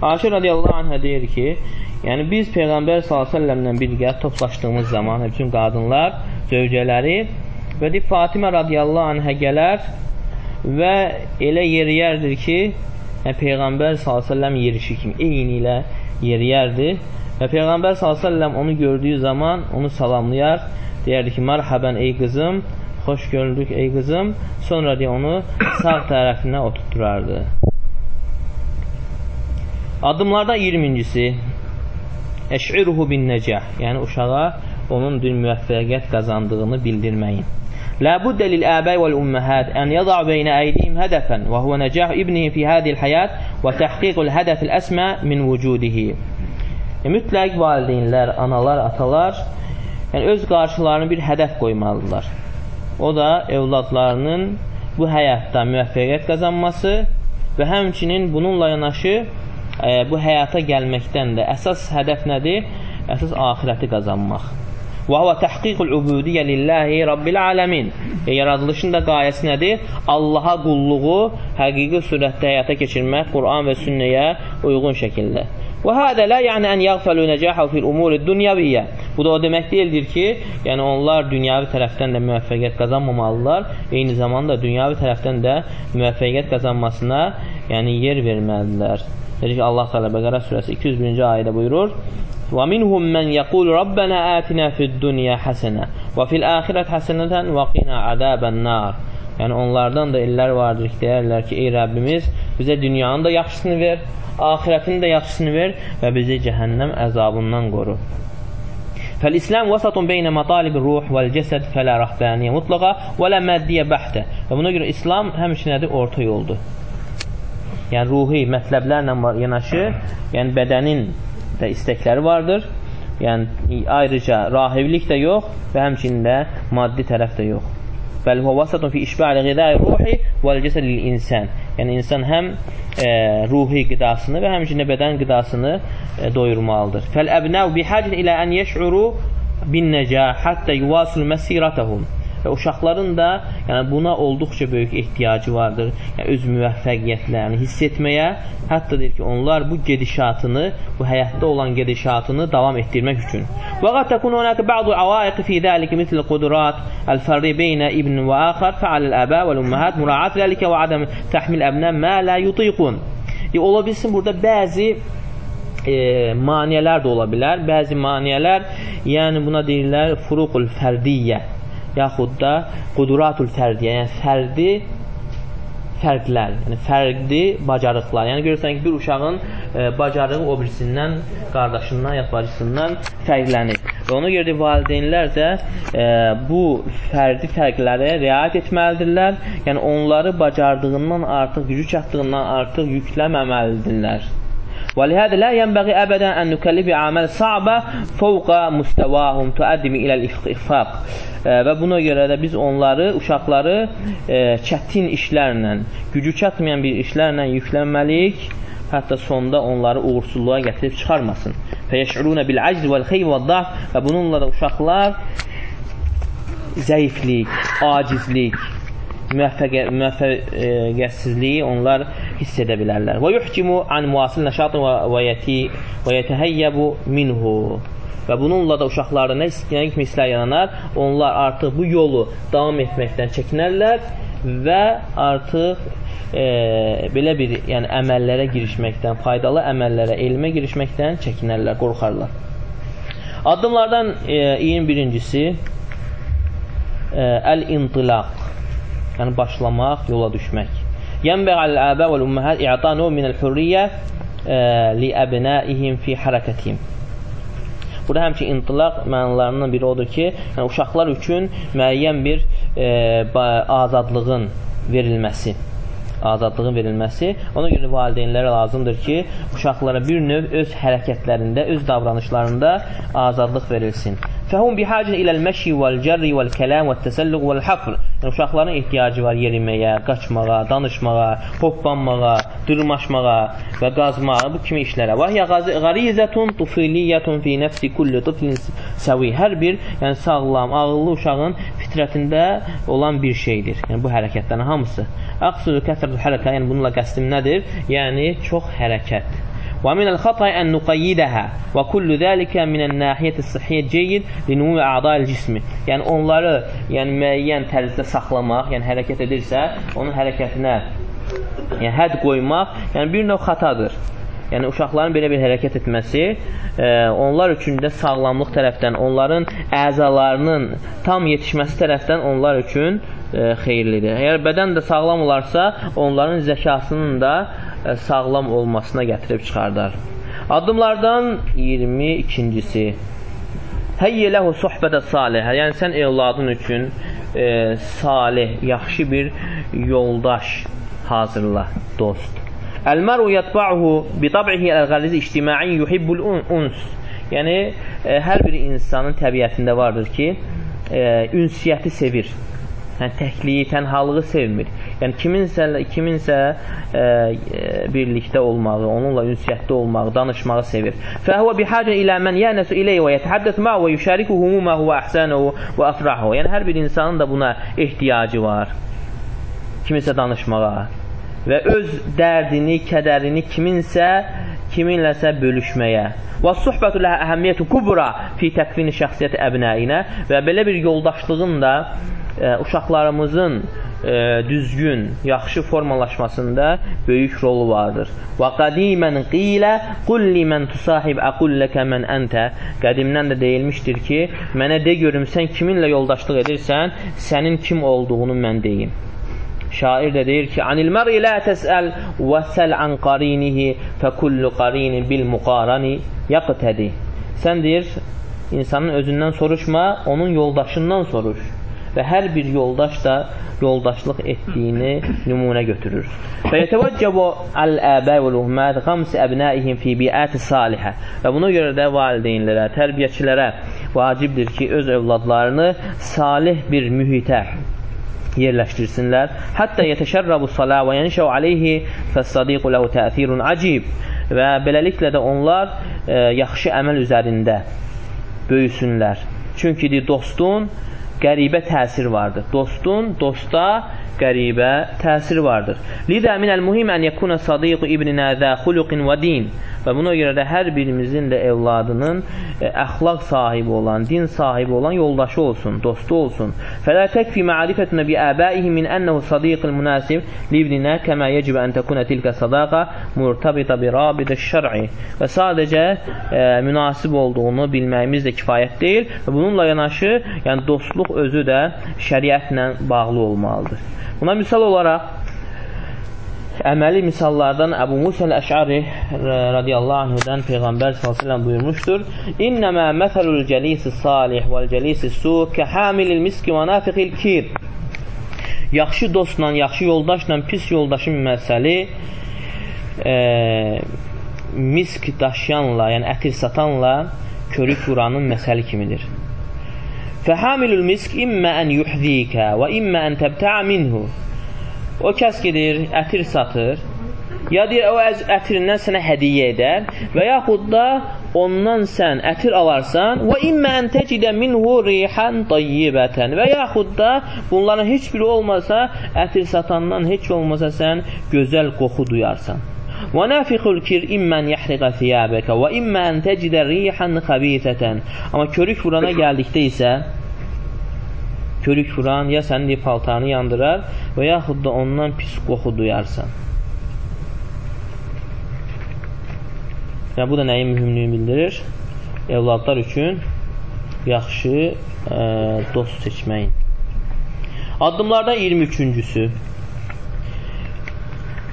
Ayşə radiyallahu anhə deyir ki, yəni biz Peyğəmbər s.ə.vələ birgə toplaşdığımız zaman bütün qadınlar, zövcələri və deyib Fatimə radiyallahu anhə gələr və elə yeriyərdir ki, yəni, Peyğəmbər s.ə.v yerişi kimi eyni ilə yeriyərdir Və Peyğəmbər s.ə.v onu gördüyü zaman onu salamlayar, deyərdi ki, mərhəbən ey qızım, xoş gördük ey qızım, sonra deyə onu sağ tərəfinə oturtdurardı. Adımlarda 20-cisi Əş'iruhu bin nəcəh Yəni uşağa onun dün müvəffəqiyyət qazandığını bildirməyin. La buddə lil əbəy vəl ümməhət ən yada beynə əydihim hədəfən və huvə nəcəh ibnihi fi hədil həyat və təhqiqul hədəfil əsmə min vücudihi mütləq valideynlər, analar, atalar yəni öz qarşılarına bir hədəf qoymalıdırlar. O da övladlarının bu həyatda müvəffəqiyyət qazanması və həmçinin bununla yanaşı ə, bu həyata gəlməkdən də əsas hədəf nədir? Əsas axirəti qazanmaq. Və huwa təhqiqul ubudiyyə lillahi rabbil alamin. E, yaradılışın da qayəsi nədir? Allaha qulluğu həqiqi surətdə həyata keçirmək Quran və sünnəyə uyğun şəkildə. Və hədə la yəni ən yəğfəlu nəcəhu fil umuri dünyaviyyə. Bu da o demək deyildir ki, yəni onlar dünyavi tərəfdən də müvəffəqiyyət qazanmamalılar, eyni zamanda dünyavi tərəfdən də müvəffəqiyyət qazanmasına yəni yer verməlidirlər. Dedi ki, Allah Teala Bəqərə surəsi 201-ci ayədə buyurur: "Və minhum men yəqulu Rabbana atina fid-dunya hasenə və fil-axirati hasenatan və qina azaban-nar." Yəni onlardan da illər vardır ki, deyərlər ki, ey Rəbbimiz, bizə dünyanın da yaxşısını ver, axirətin də yaxşısını ver və bizi cəhənnəm əzabından qoru. فالإسلام وسط بين مطالب الروح والجسد فلا رهبانية مطلقة ولا مادية بحتة. Və buna görə İslam həmçinin orta yoldur yəni ruhi mətləblərlə yanaşı, yəni bədənin də istəkləri vardır. Yəni ayrıca rahiblik də yox və həmçinin də maddi tərəf də yox. Bəl huwa vasatun fi işba'il ghidai ruhi jasad lil insan. Yəni insan həm e, ruhi qidasını və həmçinin bədən qidasını e, doyurmalıdır. Fəl əbnəu bihacin ilə ən yeş'uru bin necah hatta yuvasil məsiratahum və uşaqların da yəni buna olduqca böyük ehtiyacı vardır. Yəni öz müvəffəqiyyətlərini hiss etməyə, hətta deyir ki, onlar bu gedişatını, bu həyatda olan gedişatını davam etdirmək üçün. Və qad takunu hunaka ba'du awaiq fi zalika misl qudurat al-farri beyna ibn və axar fa'al al-aba wal-ummahat mura'at zalika və adam tahmil abna ma la yutiqun. E, ola bilsin burada bəzi e, maniyələr də ola bilər. Bəzi maniyələr, yəni buna deyirlər furuqul fərdiyyə yaxud da quduratul fərdi, yəni fərdi fərqlər, yəni fərqli bacarıqlar. Yəni görürsən ki, bir uşağın e, bacarığı o birisindən, qardaşından, ya bacısından fərqlənir. Və ona görə də valideynlər də e, bu fərdi fərqlərə riayət etməlidirlər. Yəni onları bacardığından artıq, gücü çatdığından artıq yükləməməlidirlər. ولهذا لا ينبغي أبدا أن نكلف أعمال صعبة فوق مستواهم تؤدي إلى الإخفاق və buna görə də biz onları, uşaqları e, çətin işlərlə, gücü çatmayan bir işlərlə yüklənməliyik, hətta sonda onları uğursuzluğa gətirib çıxarmasın. Fəyəş'uruna bil acz vəl xeyb və daf və bununla da uşaqlar zəiflik, acizlik müvəffəqə- müvəffəqiyyətsizliyi onlar hiss edə bilərlər. Və yuhkimu an muasil nəşatın və və yeti və yetəhəyyəbu minhu. Və bununla da uşaqlarda nə istəyən kimi hisslər yaranar, onlar artıq bu yolu davam etməkdən çəkinərlər və artıq e, belə bir yəni əməllərə girişməkdən, faydalı əməllərə, elmə girişməkdən çəkinərlər, qorxarlar. Addımlardan e, 21-incisi e, əl-intilaq. Yəni başlamaq, yola düşmək. Yənbəğ əl-əbə vəl-ümməhət i'tanu minəl-hürriyyə e, li əbnaihim fi hərəkətihim. Burada həmçin intilaq mənalarından biri odur ki, yəni uşaqlar üçün müəyyən bir e, azadlığın verilməsi azadlığın verilməsi. Ona görə valideynlərə lazımdır ki, uşaqlara bir növ öz hərəkətlərində, öz davranışlarında azadlıq verilsin. Fəhum bihacin iləl məşi vəl cərri vəl kəlam vəl təsəlluq vəl hafr. Yəni uşaqların ehtiyacı var yeriməyə, qaçmağa, danışmağa, hoppanmağa, dırmaşmağa və qazmağa bu kimi işlərə. Və hiyə qarizatun tufiliyyatun fi nəfsi kulli tiflin səvi. Hər bir, yəni sağlam, ağıllı uşağın fitrətində olan bir şeydir. Yəni bu hərəkətlərin hamısı. Aqsudu kəsrətul hərəkə, yəni bununla qəsdim nədir? Yəni çox hərəkət. ومن الخطأ أن نقيدها وكل ذلك من الناحية الصحية جيد لنمو أعضاء الجسم yəni onları yəni müəyyən tərzdə saxlamaq, yəni hərəkət edirsə, onun hərəkətinə yəni hədd qoymaq, yəni bir növ xatadır. Yəni uşaqların belə bir hərəkət etməsi e, onlar üçün də sağlamlıq tərəfdən, onların əzalarının tam yetişməsi tərəfdən onlar üçün e, xeyirlidir. Əgər bədən də sağlam olarsa, onların zəkasının da e, sağlam olmasına gətirib çıxardar. Addımlardan 22-cisi Həyyə ləhu sohbətə salihə Yəni sən evladın üçün e, salih, yaxşı bir yoldaş hazırla, dost. Əl-məru yətba'uhu bi tab'ihi əl-qəlizi ictimai yuhibbul uns. Yəni e, hər bir insanın təbiətində vardır ki, e, ünsiyyəti sevir. Yəni təkliyi, tənhalığı sevmir. Yəni kiminsə kiminsə e, e, birlikdə olmağı, onunla ünsiyyətdə olmağı, danışmağı sevir. Fəhvə bihacə ilə mən yənəsu iləyə və yətəhəddəs ma və yüşəriku humumahu və əhsənuhu və afrahu. Yəni hər bir insanın da buna ehtiyacı var. Kiminsə danışmağa və öz dərdini, kədərini kiminsə kiminləsə bölüşməyə. Və suhbatu ləhə əhəmiyyətu kubra fi təkvini şəxsiyyəti əbnəyinə və belə bir yoldaşlığın da e, uşaqlarımızın düzgün, yaxşı formalaşmasında böyük rolu vardır. Və qadimən qilə qul limən tusahib aqul ləkə mən əntə Qədimdən də deyilmişdir ki, mənə de görüm sən kiminlə yoldaşlıq edirsən, sənin kim olduğunu mən deyim. Şair də deyir ki, Anil mər'i la təsəl və səl an qarinihi fə kullu qarini bil muqarani yaqtədi. Sən deyir, insanın özündən soruşma, onun yoldaşından soruş. Və hər bir yoldaş da yoldaşlıq etdiyini nümunə götürür. Və yetəvəccəbu əl-əbə və l-ummət qams əbnaihim fi bi'ati salihə. Və buna görə də valideynlərə, tərbiyəçilərə vacibdir ki, öz övladlarını salih bir mühitə, yerləşdirsinlər. Hətta yetəşərrabu salə və yenşəu aleyhi fəs-sadiqu ləhu təəthirun acib. Və beləliklə də onlar e, yaxşı əməl üzərində böyüsünlər. Çünki deyir, dostun qəribə təsir vardır. Dostun dosta qəribə təsir vardır. Lidə minəl muhim ən yəkuna sadiqu ibninə zə xuluqin və din. Və buna görə də hər birimizin də evladının e, əxlaq sahibi olan, din sahibi olan yoldaşı olsun, dostu olsun. Fələ təkfi ma'rifətünə bi əbəihi min ənəhu sadiqil münasib libninə kəmə yecibə ən təkunə tilkə sadaqa murtabita bi rabidə şər'i. Və sadəcə e, münasib olduğunu bilməyimiz də kifayət deyil və bununla yanaşı, yəni dostluq özü də şəriətlə bağlı olmalıdır. Buna misal olaraq əməli misallardan Əbu Musa əl-Əş'ari radiyallahu anhudan Peyğəmbər s.ə.v buyurmuşdur İnnəmə məsəlül cəlisi salih vəl cəlisi su kəhamilil miski və nafiqil kir Yaxşı dostla, yaxşı yoldaşla pis yoldaşın məsəli e, misk daşıyanla, yəni ətir satanla körük vuranın məsəli kimidir. Fəhamilül misk immə ən yuhdikə və immə ən təbtəə minhu O kəs gedir, ətir satır. Ya deyir, o ətirindən sənə hədiyyə edər və yaxud da ondan sən ətir alarsan və immə ən tecidə minhu rihan tayyibətən və yaxud da bunların heç biri olmasa ətir satandan heç olmasa sən gözəl qoxu duyarsan. İmmən yahriqa thiyabaka və immə ən tecidə rihan xabisatan. Amma körük vurana gəldikdə isə körük vuran ya sənin paltarını yandırar və yaxud da ondan pis qoxu duyarsan. Yəni, bu da nəyin mühümlüyünü bildirir? Evladlar üçün yaxşı ə, dost seçməyin. Addımlardan 23-cüsü.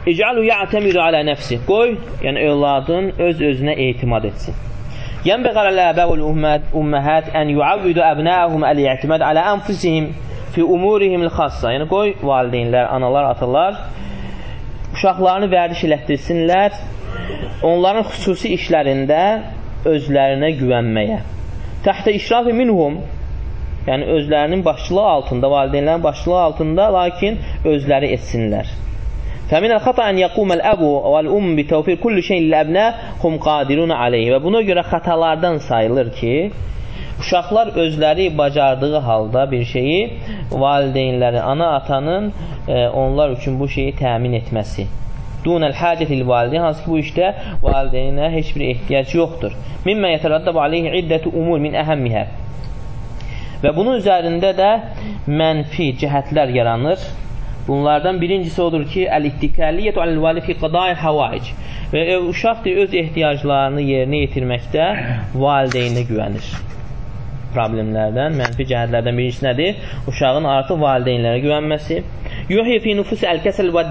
İc'alu ya'temiru ala nəfsi. Qoy, yəni övladın öz-özünə etimad etsin. Yənbəq alə-əbə və ümməhət ən yuavvidu əbnəhum əl-i'timad alə ənfusihim fi umurihim xassa. Yəni qoy valideynlər, analar, atalar uşaqlarını vərdiş elətdirsinlər onların xüsusi işlərində özlərinə güvənməyə. Təhtə işrafi minhum, yəni özlərinin başçılığı altında, valideynlərin başçılığı altında, lakin özləri etsinlər. Fəmin el-xata ən yəquməl əbu vəl-um bi təvfir kulli şeyin ləbnə hum qadirun aleyhi. Və buna görə xətalardan sayılır ki, uşaqlar özləri bacardığı halda bir şeyi valideynləri, ana atanın e, onlar üçün bu şeyi təmin etməsi dunəl həcətil valideyn hansı ki bu işdə valideynə heç bir ehtiyac yoxdur. Mimmə yətərəddəb aleyhi iddətu umur min əhəmmihə. Və bunun üzərində də mənfi cəhətlər yaranır. Bunlardan birincisi odur ki, əl-ittikəliyyətü əl-vali fi qadai havaic. Və uşaq da öz ehtiyaclarını yerinə yetirməkdə valideynə güvənir problemlərdən, mənfi cəhətlərdən birincisi nədir? Uşağın artıq valideynlərə güvənməsi. Yuhyi fi nufus əl-kəsəl və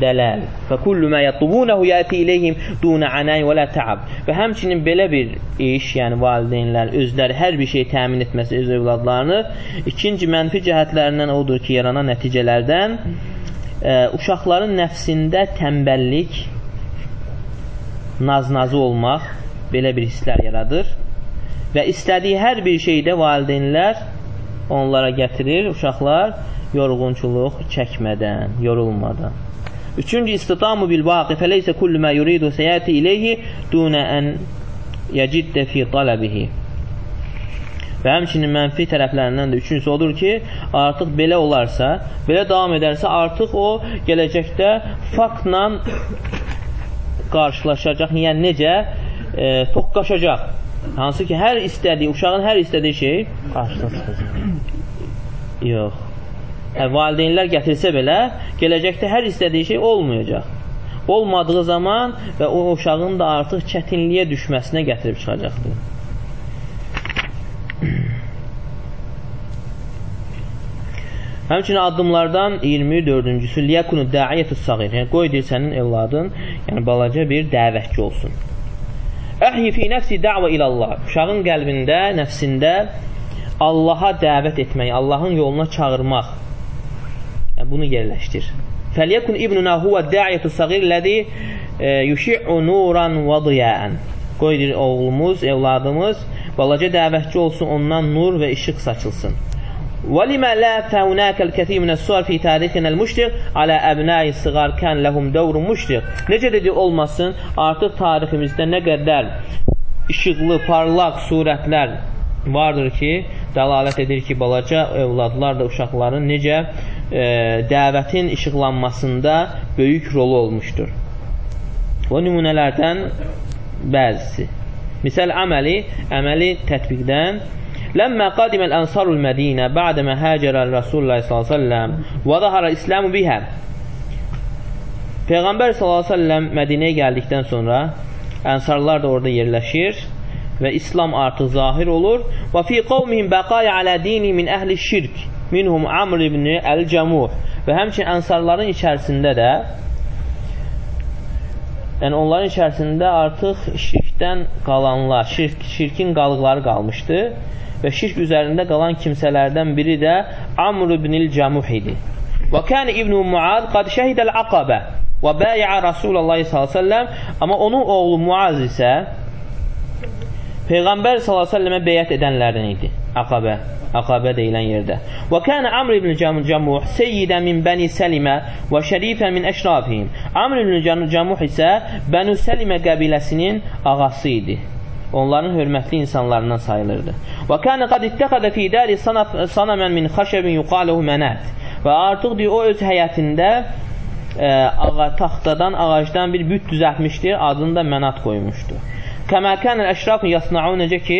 dələl və kullu mə yətlubunahu yəti iləyhim duna anay və la ta'ab. Və həmçinin belə bir iş, yəni valideynlər özləri hər bir şey təmin etməsi öz övladlarını, ikinci mənfi cəhətlərindən odur ki, yaranan nəticələrdən ə, uşaqların nəfsində tənbəllik, naz-nazı olmaq belə bir hisslər yaradır və istədiyi hər bir şeydə valideynlər onlara gətirir, uşaqlar yorğunçuluq çəkmədən, yorulmadan. Üçüncü istitamu bil vaqi feleyse kullu ma yuridu seyati ileyhi duna en yecidde fi talabihi. Və həmçinin mənfi tərəflərindən də üçüncüsü odur ki, artıq belə olarsa, belə davam edərsə, artıq o gələcəkdə faktla qarşılaşacaq. Yəni necə? E, toqqaşacaq. Hansı ki, hər istədiyi, uşağın hər istədiyi şey qarşısına çıxacaq. Yox hə, valideynlər gətirsə belə, gələcəkdə hər istədiyi şey olmayacaq. Olmadığı zaman və o uşağın da artıq çətinliyə düşməsinə gətirib çıxacaqdır. Həmçinin addımlardan 24-cüsü liyəkunu da'iyyətü sağir. Yəni qoy deyir sənin evladın, yəni balaca bir dəvətçi olsun. Əhyi fi nəfsi da'va ilallah. Uşağın qəlbində, nəfsində Allaha dəvət etmək, Allahın yoluna çağırmaq bunu yerləşdir. Fəliyəkun ibnuna huvə də'iyyətü sagir ləzi e, yuşi'u nuran və diyən. Qoy deyir, oğlumuz, evladımız balaca dəvətçi olsun, ondan nur və işıq saçılsın. وَلِمَا لَا فَهُنَاكَ الْكَثِيرُ مِنَ السُّوَرِ فِي تَارِخِنَا الْمُشْرِقِ عَلَى أَبْنَاءِ الصِّغَارِ كَانَ لَهُمْ دَوْرٌ مُشْرِقِ Necə dedi olmasın, artıq tariximizdə nə qədər işıqlı, parlaq surətlər vardır ki, dəlalət edir ki, balaca övladlar da uşaqların necə e, dəvətin işıqlanmasında böyük rolu olmuşdur. O nümunələrdən bəzisi. Misal əməli, əməli tətbiqdən Ləmmə qadiməl ənsarul Mədinə bə'dəmə həcərəl Rasulullah s.ə.v və zahara İslamı bihə Peyğəmbər s.ə.v Mədinəyə gəldikdən sonra ənsarlar da orada yerləşir və İslam artıq zahir olur və fi qavmihim bəqaya alə dini min əhli şirk minhum Amr ibn Əl-Cəmuh və həmçin ənsarların içərisində də yəni onların içərisində artıq şirkdən qalanlar, şirk, şirkin qalıqları qalmışdı və şirk üzərində qalan kimsələrdən biri də Amr ibn Əl-Cəmuh idi. Və kən İbn Muad qad şəhidəl aqabə və bəyə Rasulullah s.ə.v amma onun oğlu Muaz isə Peyğəmbər s.ə.və beyət edənlərdən idi. Aqabə, Aqabə deyilən yerdə. Və kana Amr ibn Camuh seyyidən min Bəni Səlimə və şərifən min əşrafihim. Amr ibn Camuh isə Bənu Səlimə qəbiləsinin ağası idi. Onların hörmətli insanlarından sayılırdı. Və kana qad ittəxədə fi dari sanamən min xəşəbin yuqaluhu mənət. Və artıq deyir, o öz həyətində ə, ağa, taxtadan, ağacdan bir büt düzəltmişdir, adını da mənat qoymuşdu. Kəmə kənəl əşrafın yasnaun necə ki,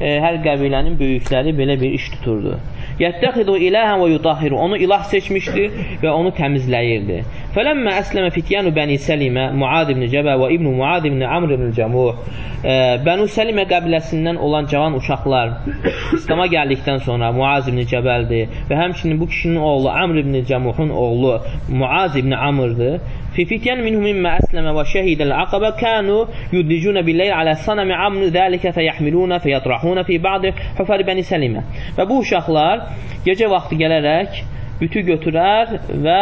e, hər qəbilənin böyükləri belə bir iş tuturdu. Yəttəxidu iləhən və yutahhiru. Onu ilah seçmişdi və onu təmizləyirdi. Fələmmə əsləmə fityanu Bəni Səlimə, Muad ibn Cəbə və İbn Muad ibn Amr ibn Cəmuh. E, Bənu Səlimə qəbiləsindən olan cavan uşaqlar İslam'a gəldikdən sonra Muaz ibn Cəbəldir və həmçinin bu kişinin oğlu Amr ibn Cəmuhun oğlu Muaz ibn Amrdır. في فتيان منهم مما أسلم وشهد العقبة كانوا يدلجون بالليل على صنم عمل ذلك فيحملون فيطرحون في بعض حفر Bəni Səlimə. Və bu uşaqlar gecə vaxtı gələrək ütü götürər və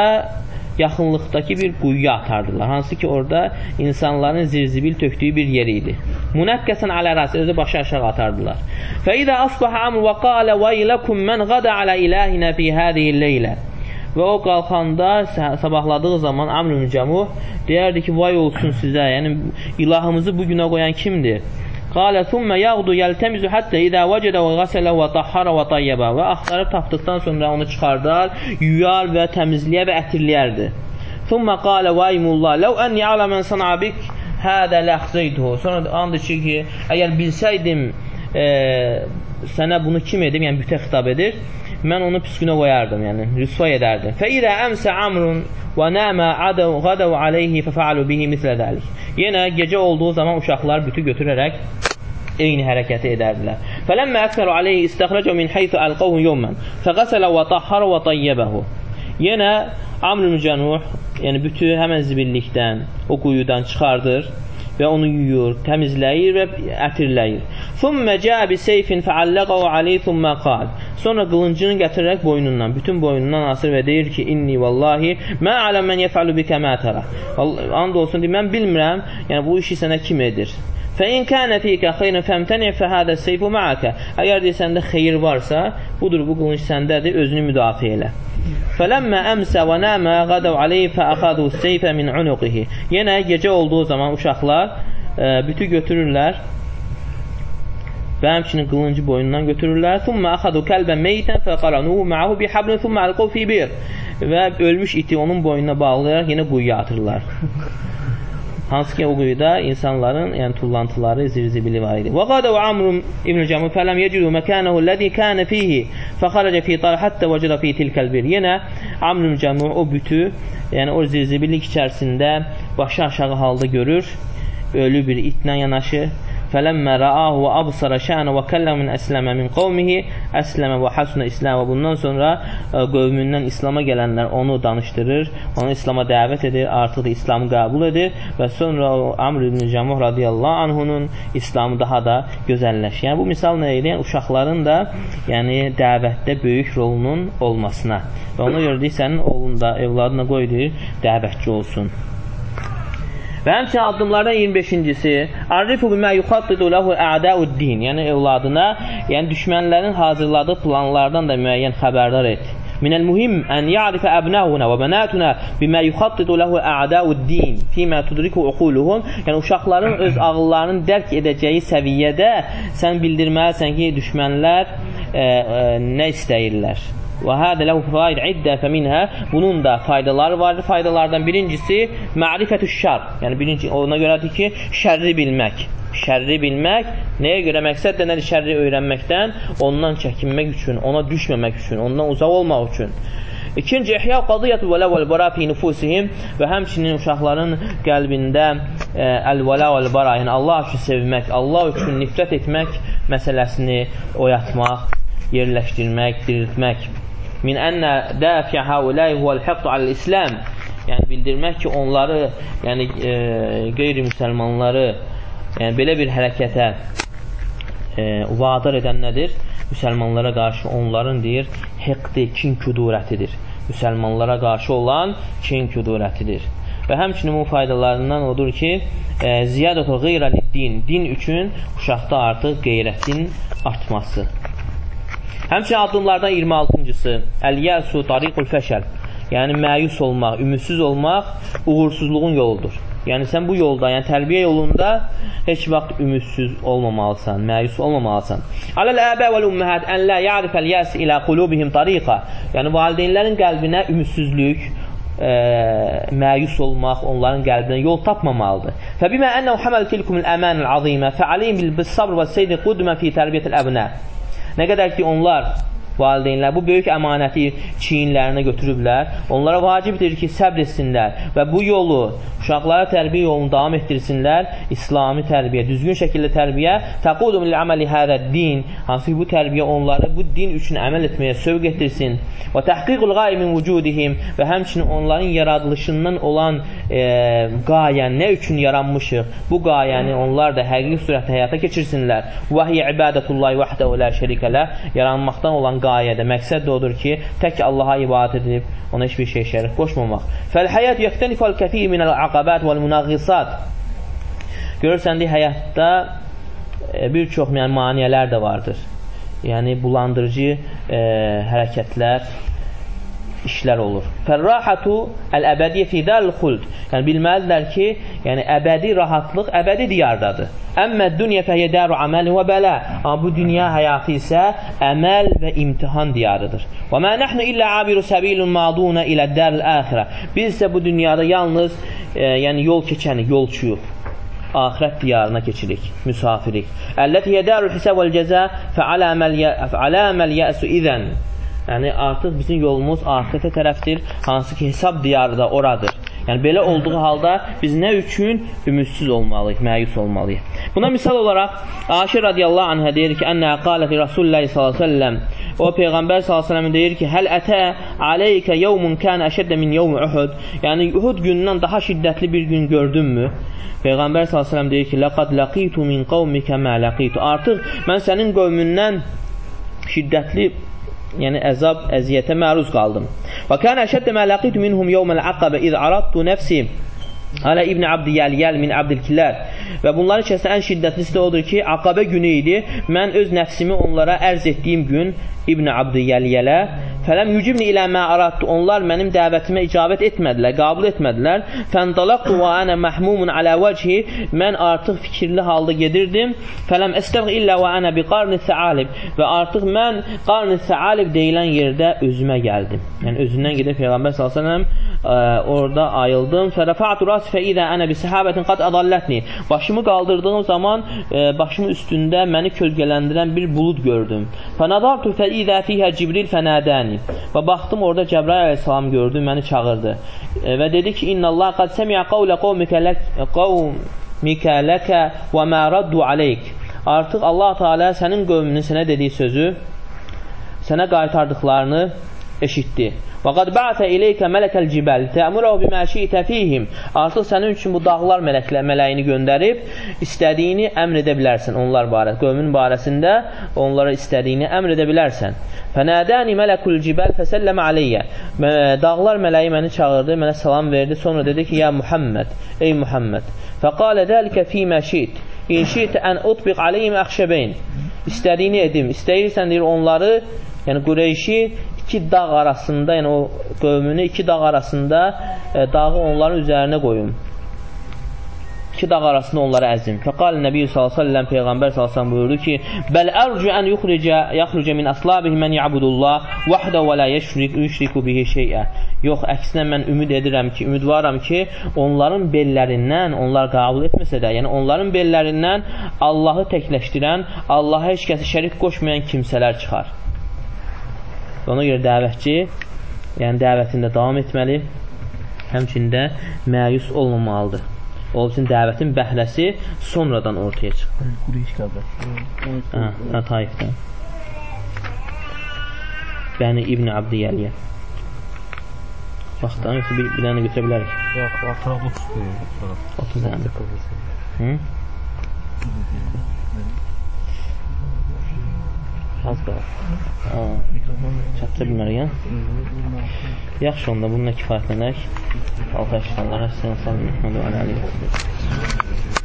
yaxınlıqdakı bir quyuya atardılar. Hansı ki, orada insanların zirzibil tökdüyü bir yer idi. Munəkkəsən alə rəsi, özü başı aşağı atardılar. Fəidə asbaha amr və qalə və iləkum mən qada alə ilahinə fi hədihi leylə. Və o qalxanda, sabahladığı zaman Amr ibn Cəmuh deyərdi ki, vay olsun sizə, yəni ilahımızı bu günə qoyan kimdir? Qalə thumma yağdu yeltemizu hatta iza vecede ve gasala ve tahhara ve tayyaba və axtarıb tapdıqdan sonra onu çıxardar, yuyar və təmizləyə və ətirləyərdi. Thumma qalə vaymullah law anni ala man sana'a bik hada laxzaytuhu. Sonra and içir ki, əgər bilsəydim e, sənə bunu kim edim, yəni bütə xitab edir, mən onu püskünə qoyardım, yəni rüsvay edərdim. Fə idə əmsə amrun və nəmə adav qadav aleyhi fəfəalu bihi mislə dəlik. Yenə gecə olduğu zaman uşaqlar bütü götürərək eyni hərəkəti edərdilər. Fələmmə əksəru aleyhi istəxrəcə min heythu əlqavun yomən fəqəsələ və tahhara və tayyəbəhu. Yenə Amr-ül Cənuh, yəni bütü həmən zibillikdən, o quyudan çıxardır və onu yuyur, təmizləyir və ətirləyir. Thumma caa bi sayfin fa'allaqahu alayhi thumma qal. Sonra qılıncını gətirərək boynundan, bütün boynundan asır və deyir ki, inni vallahi ma alam men yef'alu bika ma tara. And olsun deyir, mən bilmirəm, yəni bu işi sənə kim edir? Fəin kənə fikə xeyrən fəmtəni fəhədə seyfu ma'akə. Əgər deyir, səndə xeyir varsa, budur, bu qılınc səndədir, özünü müdafiə elə. Fələmmə əmsə və nəmə qadav aleyhi fəəxadu seyfə min unuqihi. Yenə gecə olduğu zaman uşaqlar e, bütü götürürlər və həmçinin qılıncı boynundan götürürlər. Thumma axadu kəlbən meytən fəqaranuhu ma'ahu bi hablin thumma alqav fi bir. Və ölmüş iti onun boynuna bağlayaraq yenə quyuya atırlar. Hansı ki o quyuda insanların yəni tullantıları, zirzibili var idi. Və qada və Amr ibn Cəmu fələm yecidu məkanahu ləzi kana fihi fəxaraca fi tar hatta vəcida fi tilkəl bir. Yenə Amr ibn Cəmu o bütü, yəni o zirzibilik içərisində başı aşağı halda görür. Ölü bir itlə yanaşı Fələmmə rəahu və absara şənə və kəllə min əsləmə min qovmihi əsləmə və hasunə İslam və bundan sonra qövmündən İslama gələnlər onu danışdırır, onu İslama dəvət edir, artıq da İslamı qəbul edir və sonra Amr ibn Cəmuh radiyallahu anhunun İslamı daha da gözəlləşir. Yəni bu misal nə idi? Yəni, uşaqların da yəni dəvətdə böyük rolunun olmasına və ona görə deyir, sənin oğlun da, evladına qoy deyir, dəvətçi olsun. Və həmçinin addımlardan 25-incisi Arrifu bimə yuxattidu ləhu a'da'ud-din, yəni evladına, yəni düşmənlərin hazırladığı planlardan da müəyyən xəbərdar et. Minəl muhim ən ya'rifə əbnəhuna və bənətuna bimə yuxattidu ləhu a'da'ud-din fimə tudriku uquluhum. Yəni uşaqların öz ağıllarının dərk edəcəyi səviyyədə sən bildirməlisən ki, düşmənlər e, e, nə istəyirlər. Və hədə ləhu faid iddə fəminhə bunun da faydaları vardır. Faydalardan birincisi mərifətü şər. Yəni birinci ona görədir ki, şərri bilmək. Şərri bilmək nəyə görə məqsəd də nədir? Şərri öyrənməkdən, ondan çəkinmək üçün, ona düşməmək üçün, ondan uzaq olmaq üçün. İkinci, ihya qadiyyətu vələ vəl bara fi nufusihim və həmçinin uşaqların qəlbində e, əl-vələ vəl-bara, yəni Allah üçün sevmək, Allah üçün nifrət etmək məsələsini oyatmaq, yerləşdirmək, diriltmək min ənə dəfiə haulay huvəl həqdu aləl-İslam yəni bildirmək ki, onları, yəni e, qeyri-müsəlmanları yəni belə bir hərəkətə e, vadar edən nədir? Müsəlmanlara qarşı onların deyir, heqdi, kin küdurətidir. Müsəlmanlara qarşı olan kin küdurətidir. Və həmçinin bu faydalarından odur ki, e, ziyadətü qeyrəli din, din üçün uşaqda artıq qeyrətin artması. Həmçinin addımlardan 26-cısı Əl-yəsu tariqul fəşəl Yəni məyus olmaq, ümidsiz olmaq uğursuzluğun yoludur. Yəni sən bu yolda, yəni tərbiyə yolunda heç vaxt ümidsiz olmamalısan, məyus olmamalısan. Aləl əbə vəl ümməhət ən la ya'rifəl yəs ilə qulubihim tariqa. Yəni valideynlərin qəlbinə ümidsizlik, e, məyus olmaq onların qəlbinə yol tapmamalıdır. Fəbimə ənəhu həməl tilkumul əmanəl azimə fəaleyhim bil sabr və seyri qudmə fi tərbiyyətil əbnə. Nə qədər ki onlar valideynlər bu böyük əmanəti çiyinlərinə götürüblər. Onlara vacibdir ki, səbr etsinlər və bu yolu, uşaqlara tərbiyə yolunu davam etdirsinlər. İslami tərbiyə, düzgün şəkildə tərbiyə təqudum lil əməli hədə din, hansı ki, bu tərbiyə onları bu din üçün əməl etməyə sövq etdirsin. Və təhqiqul qayi min vücudihim və həmçinin onların yaradılışından olan e, qayən nə üçün yaranmışıq? Bu qayəni onlar da həqiqi surətdə həyata keçirsinlər. Və hiyə ibadətullahi vəhdəhu la şərikələ yaranmaqdan olan qayədə məqsəd də odur ki, tək Allaha ibadət edib ona heç bir şey şərik qoşmamaq. Fəl-həyat yəxtəlifəl kəfir minəl aqabat vəl-munağisat. Görürsən, həyatda e, bir çox yəni, maniyələr də vardır yəni bulandırıcı e, hərəkətlər, işlər olur. Fərrahatu əl-əbədiyyə fi dərl xuld. Yəni bilməlidirlər ki, yəni əbədi rahatlıq əbədi diyardadır. Əmmə dünya fəhiyyə dəru əməl və bələ. Amma bu dünya həyatı isə əməl və imtihan diyarıdır. Və mə nəhnu illə abiru səbilun maduna ilə dərl əxirə. Biz isə bu dünyada yalnız e, yəni yol keçəni, yolçuyuq axirət diyarına keçirik, müsafirik. Əlləti yədərul hisəb vəl cəzə fəaləməl yəsu idən. Yəni, artıq bizim yolumuz axirətə tərəfdir, hansı ki, hesab diyarı da oradır. Yəni, belə olduğu halda biz nə üçün ümidsiz olmalıyıq, məyus olmalıyıq. Buna misal olaraq, Aşir radiyallahu anhə deyir ki, Ənə qaləti Rasulullah s.ə.v O Peyğəmbər s.ə.v deyir ki, Həl ətə aleykə yevmun kən əşəddə min yevmi Uhud. Yəni, Uhud günündən daha şiddətli bir gün gördünmü? Peyğəmbər s.ə.v deyir ki, Ləqad ləqitu min qavmikə mə ləqitu. Artıq mən sənin qövmündən şiddətli yəni əzab, əziyyətə məruz qaldım. Və kən əşəddə mə ləqitu minhum yevməl əqabə iz aradtu nəfsi Alə İbn Abdi Yəliyəl min Abdülkilər və bunların içərisində ən şiddətlisi də odur ki, Aqabə günü idi. Mən öz nəfsimi onlara ərz etdiyim gün İbn Abdi Yəliyələ Fələm yücibni ilə mə aradtu. Onlar mənim dəvətimə icabət etmədilər, qabul etmədilər. Fəndalaqtu və ənə məhmumun alə vəchi. Mən artıq fikirli halda gedirdim. Fələm əstəğ illə və ənə bi qarni səalib. Və artıq mən qarni səalib deyilən yerdə özümə gəldim. Yəni özündən gedib Peyğəmbər s.ə.v orada ayıldım. Fərəfa'tu rasi fə idə ənə bi səhabətin qad adallətni. Başımı qaldırdığım zaman e, başımın üstündə məni kölgələndirən bir bulud gördüm. Fənadartu fə idə fiyhə Cibril fənədəni. Və baxdım orada Cəbrail əleyhissalam gördü, məni çağırdı. E, və dedi ki, İnnəllah qad səmiyə qavlə qavmikə lək qavmikə ləkə və mə raddu aleyk. Artıq Allah Teala sənin qövmünün sənə dediyi sözü, sənə qaytardıqlarını eşitdi. Və qad ba'sə ileykə mələkəl cibəl tə'murahu bimə şi'tə fihim. Artıq sənin üçün bu dağlar mələklə mələyini göndərib istədiyini əmr edə bilərsən onlar barəsində. Qövmün barəsində onlara istədiyini əmr edə bilərsən. Fənədəni mələkul cibəl fəsəlləmə aleyyə. Dağlar mələyi məni çağırdı, mənə salam verdi. Sonra dedi ki, ya Muhammed, ey Muhammed. Fəqalə dəlikə fīmə şi't. İn şi't ən utbiq aleyhim əxşəbeyn. İstədiyini edim. İstəyirsən deyir onları, yəni Qureyşi iki dağ arasında, yəni o qövmünü iki dağ arasında e, dağı onların üzərinə qoyum. İki dağ arasında onları əzim. Fəqal Nəbi s.ə.v Peyğəmbər s.ə.v buyurdu ki, Bəl ərcü ən yuxricə, yaxricə min əslabihi mən ya'budullah vəhdə və la yeşrik, yüşriku bihi şeyə. Yox, əksinə mən ümid edirəm ki, ümidvaram ki, onların bellərindən, onlar qəbul etməsə də, yəni onların bellərindən Allahı təkləşdirən, Allaha heç kəsi şərik qoşmayan kimsələr çıxar. Və ona görə dəvətçi, yəni dəvətində davam etməli, həmçində məyus olmamalıdır. O üçün dəvətin bəhləsi sonradan ortaya çıxdı. Qureyş qardaş. Hə, hə, Taifdən. Bəni İbn Abdiyəliyə. Vaxtdan yoxsa bir, bir dənə götürə bilərik? Yox, atraq 30 deyil. 30 dənə. Hı? Az qalır. Aa, çatça bilməriyəm. Yaxşı onda bununla kifayətlənək. Allah işlələr. Həsən sən Məhməd və Əli.